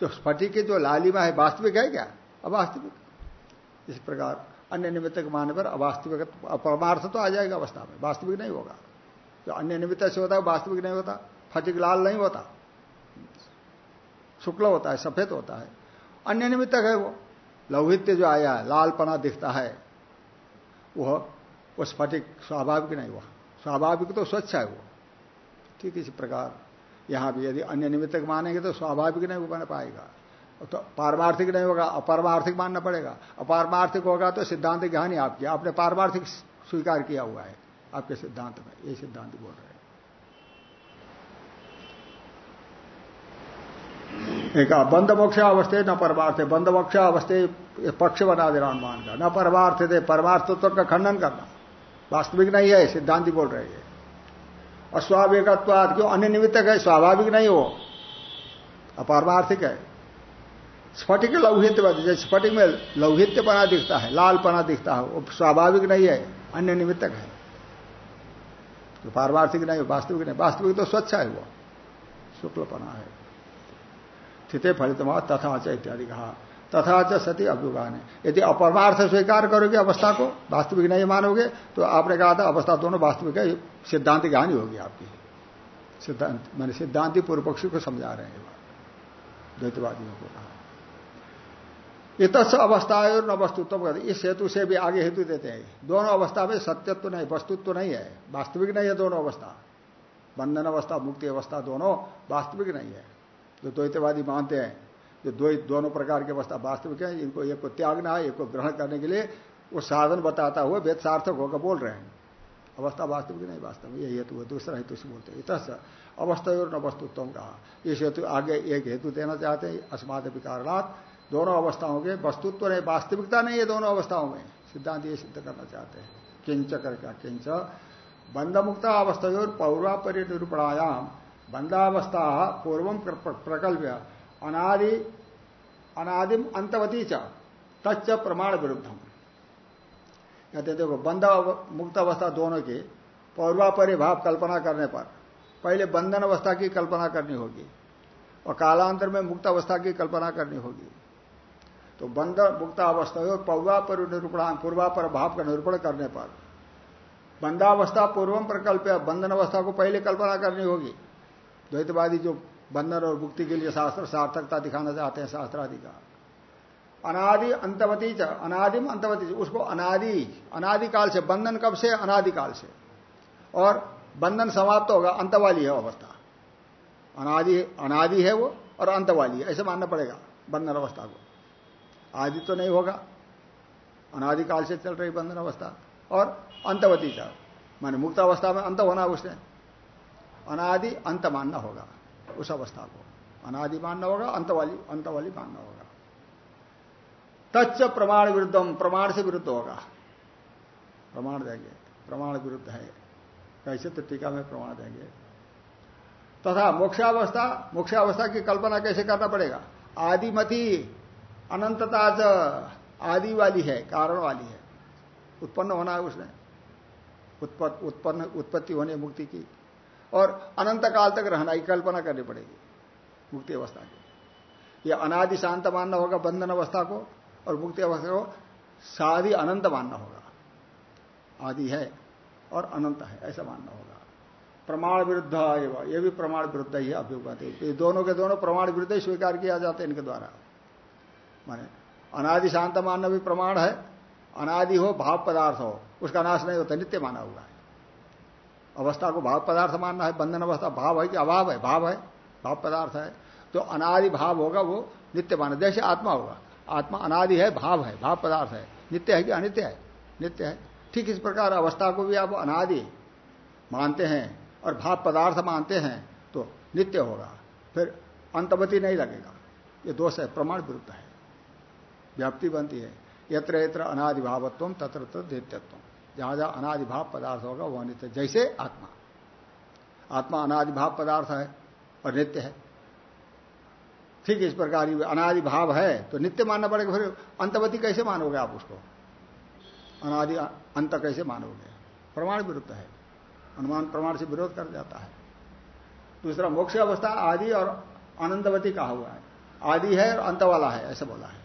जो स्फटिक के जो लालिमा है, वास्तविक है क्या? अवास्तविक। इस प्रकार अन्य निमित्त माने पर अवास्तविक परमार्थ तो आ जाएगा अवस्था में। वास्तविक नहीं होगा। जो अन्य निमित्त से होता है वास्तविक नहीं होता। फटिक लाल नहीं होता। शुक्ल होता है, सफ़ेद होता है। अन्य निमित्तक है वो। लौहित्य जो आया है, लालपना दिखता है। वह वो स्फटिक स्वाभाविक नहीं हुआ। स्वाभाविक तो स्वच्छ है वो। ठीक इसी प्रकार। यहाँ भी यदि अन्य निमित्तक मानेंगे तो स्वाभाविक नहीं बन पाएगा। तो पारमार्थिक नहीं होगा, अपारमार्थिक मानना पड़ेगा। अपारमार्थिक होगा तो सिद्धांत ज्ञान ही आपकी। आपने पारमार्थिक स्वीकार किया हुआ है आपके सिद्धांत में। ये सिद्धांत बोल रहे हैं। एक बंद मोक्ष अवस्थे न परमार्थ। बंद मोक्ष अवस्थे पक्ष बना दे अनुमान का। न परमार्थ थे परमार्थत्व का खंडन करना। वास्तविक नहीं है, सिद्धांति बोल रहे हैं। अस्वाभाविकत्वाद क्यों? अन्य निमित्तक है, स्वाभाविक नहीं हो अपारमार्थिक है। स्फटिक लौहित्य जैसे स्फटिक में लौहित्य लौहित्यपना दिखता है, लालपना दिखता है, वो स्वाभाविक नहीं है, अन्य निमित्तक है। तो पारमार्थिक नहीं, वास्तविक नहीं। वास्तविक तो स्वच्छ है वो। शुक्लपना है। स्थिति फलित तथा इत्यादि कहा। तथा च सती अभ्युगान। है यदि अपरमार्थ स्वीकार करोगे अवस्था को, वास्तविक नहीं मानोगे तो आपने कहा था अवस्था दोनों वास्तविक है, सिद्धांत हानि होगी आपकी। सिद्धांत मैंने सिद्धांति पूर्व पक्षी को समझा रहे हैं द्वैतवादियों को कहा। इत अवस्था और न वस्तुत्व इस हेतु से भी आगे हेतु देते हैं। दोनों अवस्था में सत्यत्व नहीं, वस्तुत्व नहीं है। वास्तविक नहीं है दोनों अवस्था। बंधन अवस्था, मुक्ति अवस्था दोनों वास्तविक नहीं है। जो द्वैतवादी मानते हैं जो दो, दोनों प्रकार की अवस्था वास्तविक है। इनको, एक को त्यागना है, एक को ग्रहण करने के लिए वो साधन बताता हुआ वेद सार्थक होकर बोल रहे हैं। अवस्था वास्तविक नहीं, वास्तव में यही हेतु है, दूसरा हेतु से बोलते हैं। इतना अवस्था और न वस्तुत्व कहा। इस हेतु, आगे एक हेतु देना चाहते हैं, अस्मात विकारणात्। दोनों अवस्थाओं के वस्तुत्व नहीं, वास्तविकता नहीं है दोनों अवस्थाओं में। सिद्धांत ये सिद्ध करना चाहते हैं। किंच कर क्या किंच। बंधमुक्ता अवस्था और पौरा परिनिरूपणायाम बंधावस्था पूर्वम प्रकल्प अनादि, अनादिम अंतवती च, तच्च प्रमाण विरुद्धम। कहते देखो, बंध मुक्त अवस्था दोनों की, पौर्वापरि भाव कल्पना करने पर, पहले बंधन अवस्था की कल्पना करनी होगी, और कालांतर में मुक्त अवस्था की कल्पना करनी होगी। तो बंध मुक्त अवस्था हो, पौर्वापर निरूपण, पूर्वापर भाव का निरूपण करने पर, बंधावस्था पूर्वम प्रकल्प बंधन अवस्था को पहले कल्पना करनी होगी। द्वैतवादी जो बंधन और मुक्ति के लिए शास्त्र, सार्थकता दिखाना चाहते हैं शास्त्र आदि का। अनादि अंतवती अनादिम अंतवती उसको अनादि, अनादिकाल से, बंधन कब से? अनादिकाल से। और बंधन समाप्त होगा अंत वाली है अवस्था। अनादि अनादि है वो, और अंत वाली है, ऐसे मानना पड़ेगा, बंधन अवस्था को। आदि तो नहीं होगा। अनादिकाल से चल रही बंधन अवस्था। और अंतवती च, माने मुक्त अवस्था में अंत होना उसने। अनादि अंत मानना होगा। उस अवस्था को। अनादि मानना होगा अंत वाली अंत वाली मानना होगा। तच्च प्रमाण विरुद्धम, प्रमाण से विरुद्ध होगा। प्रमाण देंगे, प्रमाण विरुद्ध है। कैसे तो टीका में प्रमाण देंगे। तथा मोक्षावस्था मोक्षावस्था की कल्पना कैसे करना पड़ेगा? आदिमती, अनंतता आदि वाली है, कारण वाली है। उत्पन्न होना है उसने। उत्पन्न, उत्पत्ति होने, मुक्ति की। और अनंत काल तक रहना की कल्पना करनी पड़ेगी मुक्ति अवस्था की यह अनादि शांत मानना होगा बंधन अवस्था को, और मुक्ति अवस्था को साधि अनंत मानना होगा। आदि है और अनंत है, ऐसा मानना होगा। प्रमाण विरुद्ध ये भी प्रमाण विरुद्ध ही अभ्युगत ये दोनों के दोनों प्रमाण विरुद्ध ही स्वीकार किया जाता है इनके द्वारा। माने अनादि शांत मानना भी प्रमाण है, अनादि हो, भाव पदार्थ हो, उसका नाश नहीं होता, नित्य माना हुआ है। अवस्था को भाव पदार्थ मानना है, बंधन अवस्था, भाव है कि अभाव है, भाव है, भाव पदार्थ है। तो अनादि भाव होगा, वो नित्य माना जैसे आत्मा होगा, आत्मा अनादि है, भाव है, भाव पदार्थ है। नित्य है कि अनित्य है? नित्य है। ठीक इस प्रकार अवस्था को भी आप अनादि मानते हैं और भाव पदार्थ मानते हैं तो नित्य होगा। फिर अंतवती नहीं लगेगा। ये दोष है, प्रमाण विरुद्ध है। व्याप्ति बनती है। यत्र यत्र अनादिभावत्व तत्र तत्र नित्यत्व जहाँ जहाँ अनादिभाव पदार्थ होगा, वह नित्य जैसे आत्मा। आत्मा अनादिभाव पदार्थ है और नित्य है। ठीक इस प्रकार अनादि भाव है तो नित्य मानना पड़ेगा, फिर अंतवती कैसे मानोगे आप उसको? अनादि अंत कैसे मानोगे? प्रमाण विरुद्ध है। अनुमान प्रमाण से विरोध कर जाता है। दूसरा मोक्ष अवस्था, आदि और अनंतवती कहा हुआ है। आदि है और अंत वाला है, ऐसा बोला है।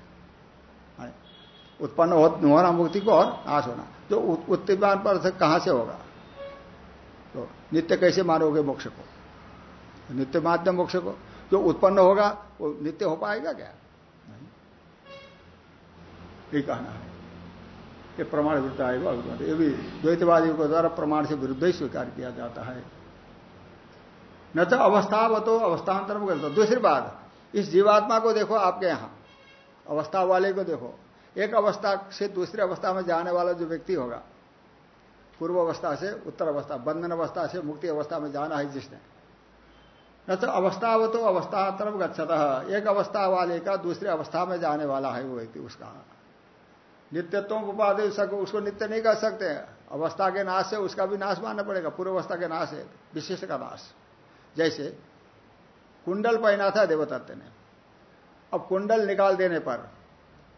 उत्पन्न होना मुक्ति को और नाश होना। जो उत्तीर्ण पर कहाँ से होगा? तो नित्य कैसे मानोगे मोक्ष को? नित्य माध्यम मोक्ष को। जो उत्पन्न होगा, वो नित्य हो पाएगा क्या? ये कहना है। ये प्रमाण विरुद्ध आएगा ये भी द्वैतवादियों के द्वारा प्रमाण से विरुद्ध ही स्वीकार किया जाता है। न तो अवस्था अवस्थावतो अवस्थांतर में दूसरी बात, इस जीवात्मा को देखो आपके यहाँ। अवस्था वाले को देखो। एक अवस्था से दूसरी अवस्था में जाने वाला जो व्यक्ति होगा, पूर्व अवस्था से उत्तर अवस्था, बंधन अवस्था से मुक्ति अवस्था में जाना है जिसने। न तो अवस्था वो तो अवस्था तरफ़ गच्छत, एक अवस्था वाले का दूसरी अवस्था में जाने वाला है वो व्यक्ति, उसका। नित्यत्व उपाधि सको, उसको नित्य नहीं कर सकते। अवस्था के नाश से उसका भी नाश मानना पड़ेगा, पूर्व अवस्था के नाश है विशेष का नाश। जैसे कुंडल पहना था देवदत्त ने। अब कुंडल निकाल देने पर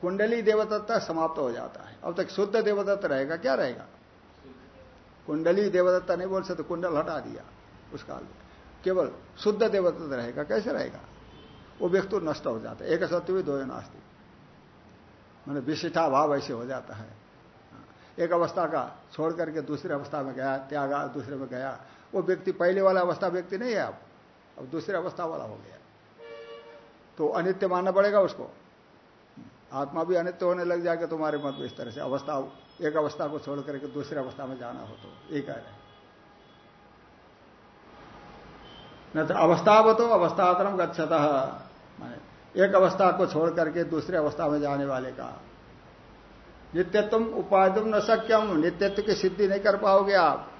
कुंडली देवदत्ता समाप्त हो जाता है। अब तक शुद्ध देवदत्त रहेगा, क्या रहेगा? कुंडली देवदत्ता नहीं बोल सकते, कुंडल हटा दिया उस काल में। केवल शुद्ध देवदत्त रहेगा, कैसे रहेगा? वो व्यक्ति नष्ट हो जाता है। एक सत्य भी दो नास्ती मैंने विशिष्टा भाव ऐसे हो जाता है। एक अवस्था का छोड़ करके दूसरी अवस्था में गया, त्यागा, दूसरे में गया। वो व्यक्ति पहले वाला अवस्था व्यक्ति नहीं है अब। अब दूसरी अवस्था वाला हो गया। तो अनित्य मानना पड़ेगा उसको। आत्मा भी अनित्य होने लग जाएगा, तुम्हारे मत में इस तरह से अवस्था, एक अवस्था को छोड़ करके दूसरी अवस्था में जाना हो तो ये कह रहे न तो अवस्थावतो अवस्थातरम गच्छत। एक अवस्था को छोड़ करके दूसरी अवस्था में जाने वाले का। नित्यत्व उपाधि न सक्यम नित्यत्व की सिद्धि नहीं कर पाओगे आप।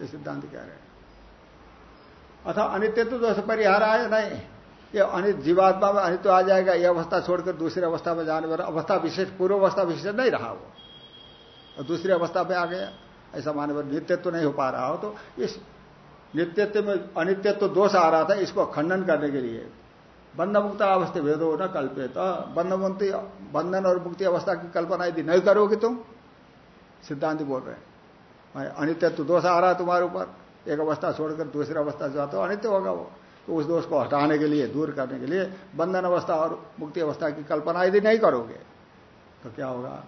ये सिद्धांत कह रहे हैं। अथा अनित्यत्व दोष परिहार आए नहीं। ये अनित जीवात्मा में अनित्व आ जाएगा यह अवस्था छोड़कर दूसरी अवस्था में जाने वाला, अवस्था विशेष पूर्व अवस्था विशेष नहीं रहा वो। और दूसरी अवस्था में आ गया, ऐसा माने पर नित्यत्व तो नहीं हो पा रहा हो तो इस नित्यत्व में अनित्यत्व तो दोष आ रहा था, इसको खंडन करने के लिए। बंध मुक्त अवस्था भेदो न कल्पित। बंध मुक्ति बंधन और मुक्ति अवस्था की कल्पना यदि नहीं करोगे तुम, सिद्धांत बोल रहे हैं। अनित्यत्व तो दोष आ रहा है तुम्हारे ऊपर, एक अवस्था छोड़कर दूसरी अवस्था जाते हो, अनित्य होगा वो। तो उस दोष को हटाने के लिए, दूर करने के लिए बंधन अवस्था और मुक्ति अवस्था की कल्पना यदि नहीं करोगे तो क्या होगा?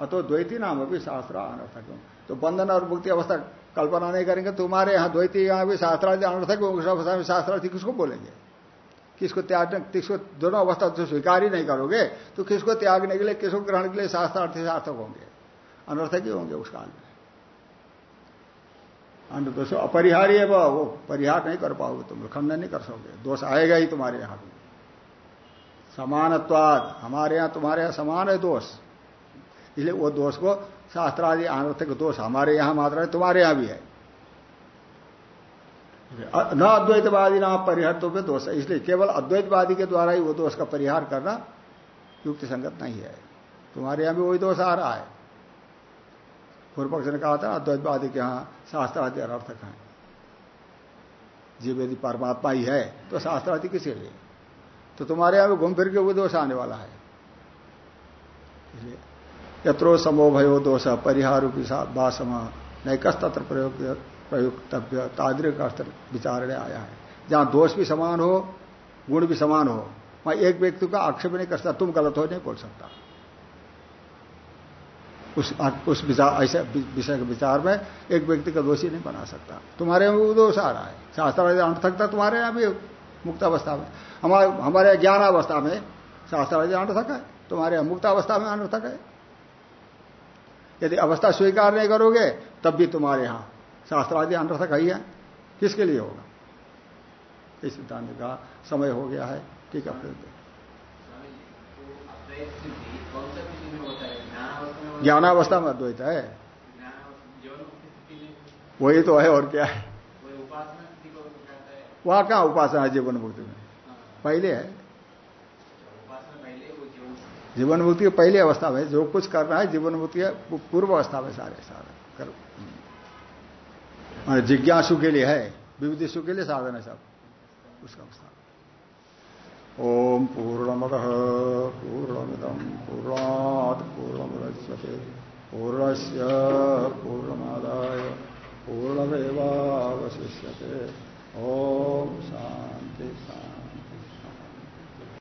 अतो द्वैती नाम अभी शास्त्र अनर्थक तो बंधन और मुक्ति अवस्था कल्पना नहीं करेंगे तुम्हारे यहाँ द्वैती यहाँ भी शास्त्रार्थी अनर्थक अवस्था में शास्त्रार्थी किसको बोलेंगे? किसको त्याग, किसको दोनों अवस्था जो स्वीकार ही नहीं करोगे तो किसको त्यागने के लिए, किसको ग्रहण के लिए शास्त्रार्थी सार्थक होंगे? अनर्थक ही होंगे उस काल में। अन्य दोष अपरिहार्य है वो परिहार नहीं कर पाओगे तुम, खंडन नहीं कर सकोगे। दोष आएगा ही तुम्हारे यहाँ भी समानत्वाद, हमारे यहाँ तुम्हारे यहाँ समान है दोष। इसलिए वो दोष को शास्त्रादि अनर्थक दोष हमारे यहाँ मात्र है तुम्हारे यहाँ भी है। न अद्वैतवादी, ना परिहार तो भी दोष है। इसलिए केवल अद्वैतवादी के द्वारा ही वो दोष का परिहार करना युक्ति संगत नहीं है। तुम्हारे यहाँ भी वही दोष आ रहा है। पूर्व पक्ष ने कहा था, अद्वैतवादी के यहाँ शास्त्रादि अनर्थक है। जीव यदि परमात्मा ही है तो शास्त्रादि किसे लिए? तो तुम्हारे यहाँ घूम फिर के वो दोष आने वाला है। इसलिए यत्रो समो भयो दोष, परिहार बासम नैकस तत्र प्रयोग, प्रयुक्तव्य ताद्रिक अर्थ विचारणे आया है। जहाँ दोष भी समान हो, गुण भी समान हो, वहाँ एक व्यक्ति का आक्षेप नहीं कर सकता, तुम गलत हो, नहीं बोल सकता। उस उस विचार, ऐसे विषय के विचार में एक व्यक्ति का दोषी नहीं बना सकता। तुम्हारे में वो दोष आ रहा है। शास्त्र अर्थकता तुम्हारे यहाँ भी मुक्त अवस्था में। हमारे हमारे ज्ञान अवस्था में शास्त्र अनर्थक है। तुम्हारे यहाँ मुक्त अवस्था में अनर्थक है। यदि अवस्था स्वीकार नहीं करोगे, तब भी तुम्हारे यहाँ शास्त्रादि अनर्थक ही है किसके लिए होगा? इस सिद्धांत का समय हो गया है। ठीक है, फिर ज्ञानावस्था में अद्वैत है। वही तो है, और क्या है? वहाँ कहा उपासना है जीवन मुक्ति में? पहले है। जीवन मुक्ति पहली अवस्था में, जो कुछ करना है जीवन मुक्ति है पूर्व अवस्था में सारे सारे कर। जिज्ञासु के लिए है विविधिशु के लिए साधन है सब, उसका अवस्था। ओम पूर्णमद पूर्णमिदम पूर्णात पूर्णमुदच्यते पूर्णस्य पूर्णमादाय पूर्णमेवावशिष्यते। ओम शांति शांति।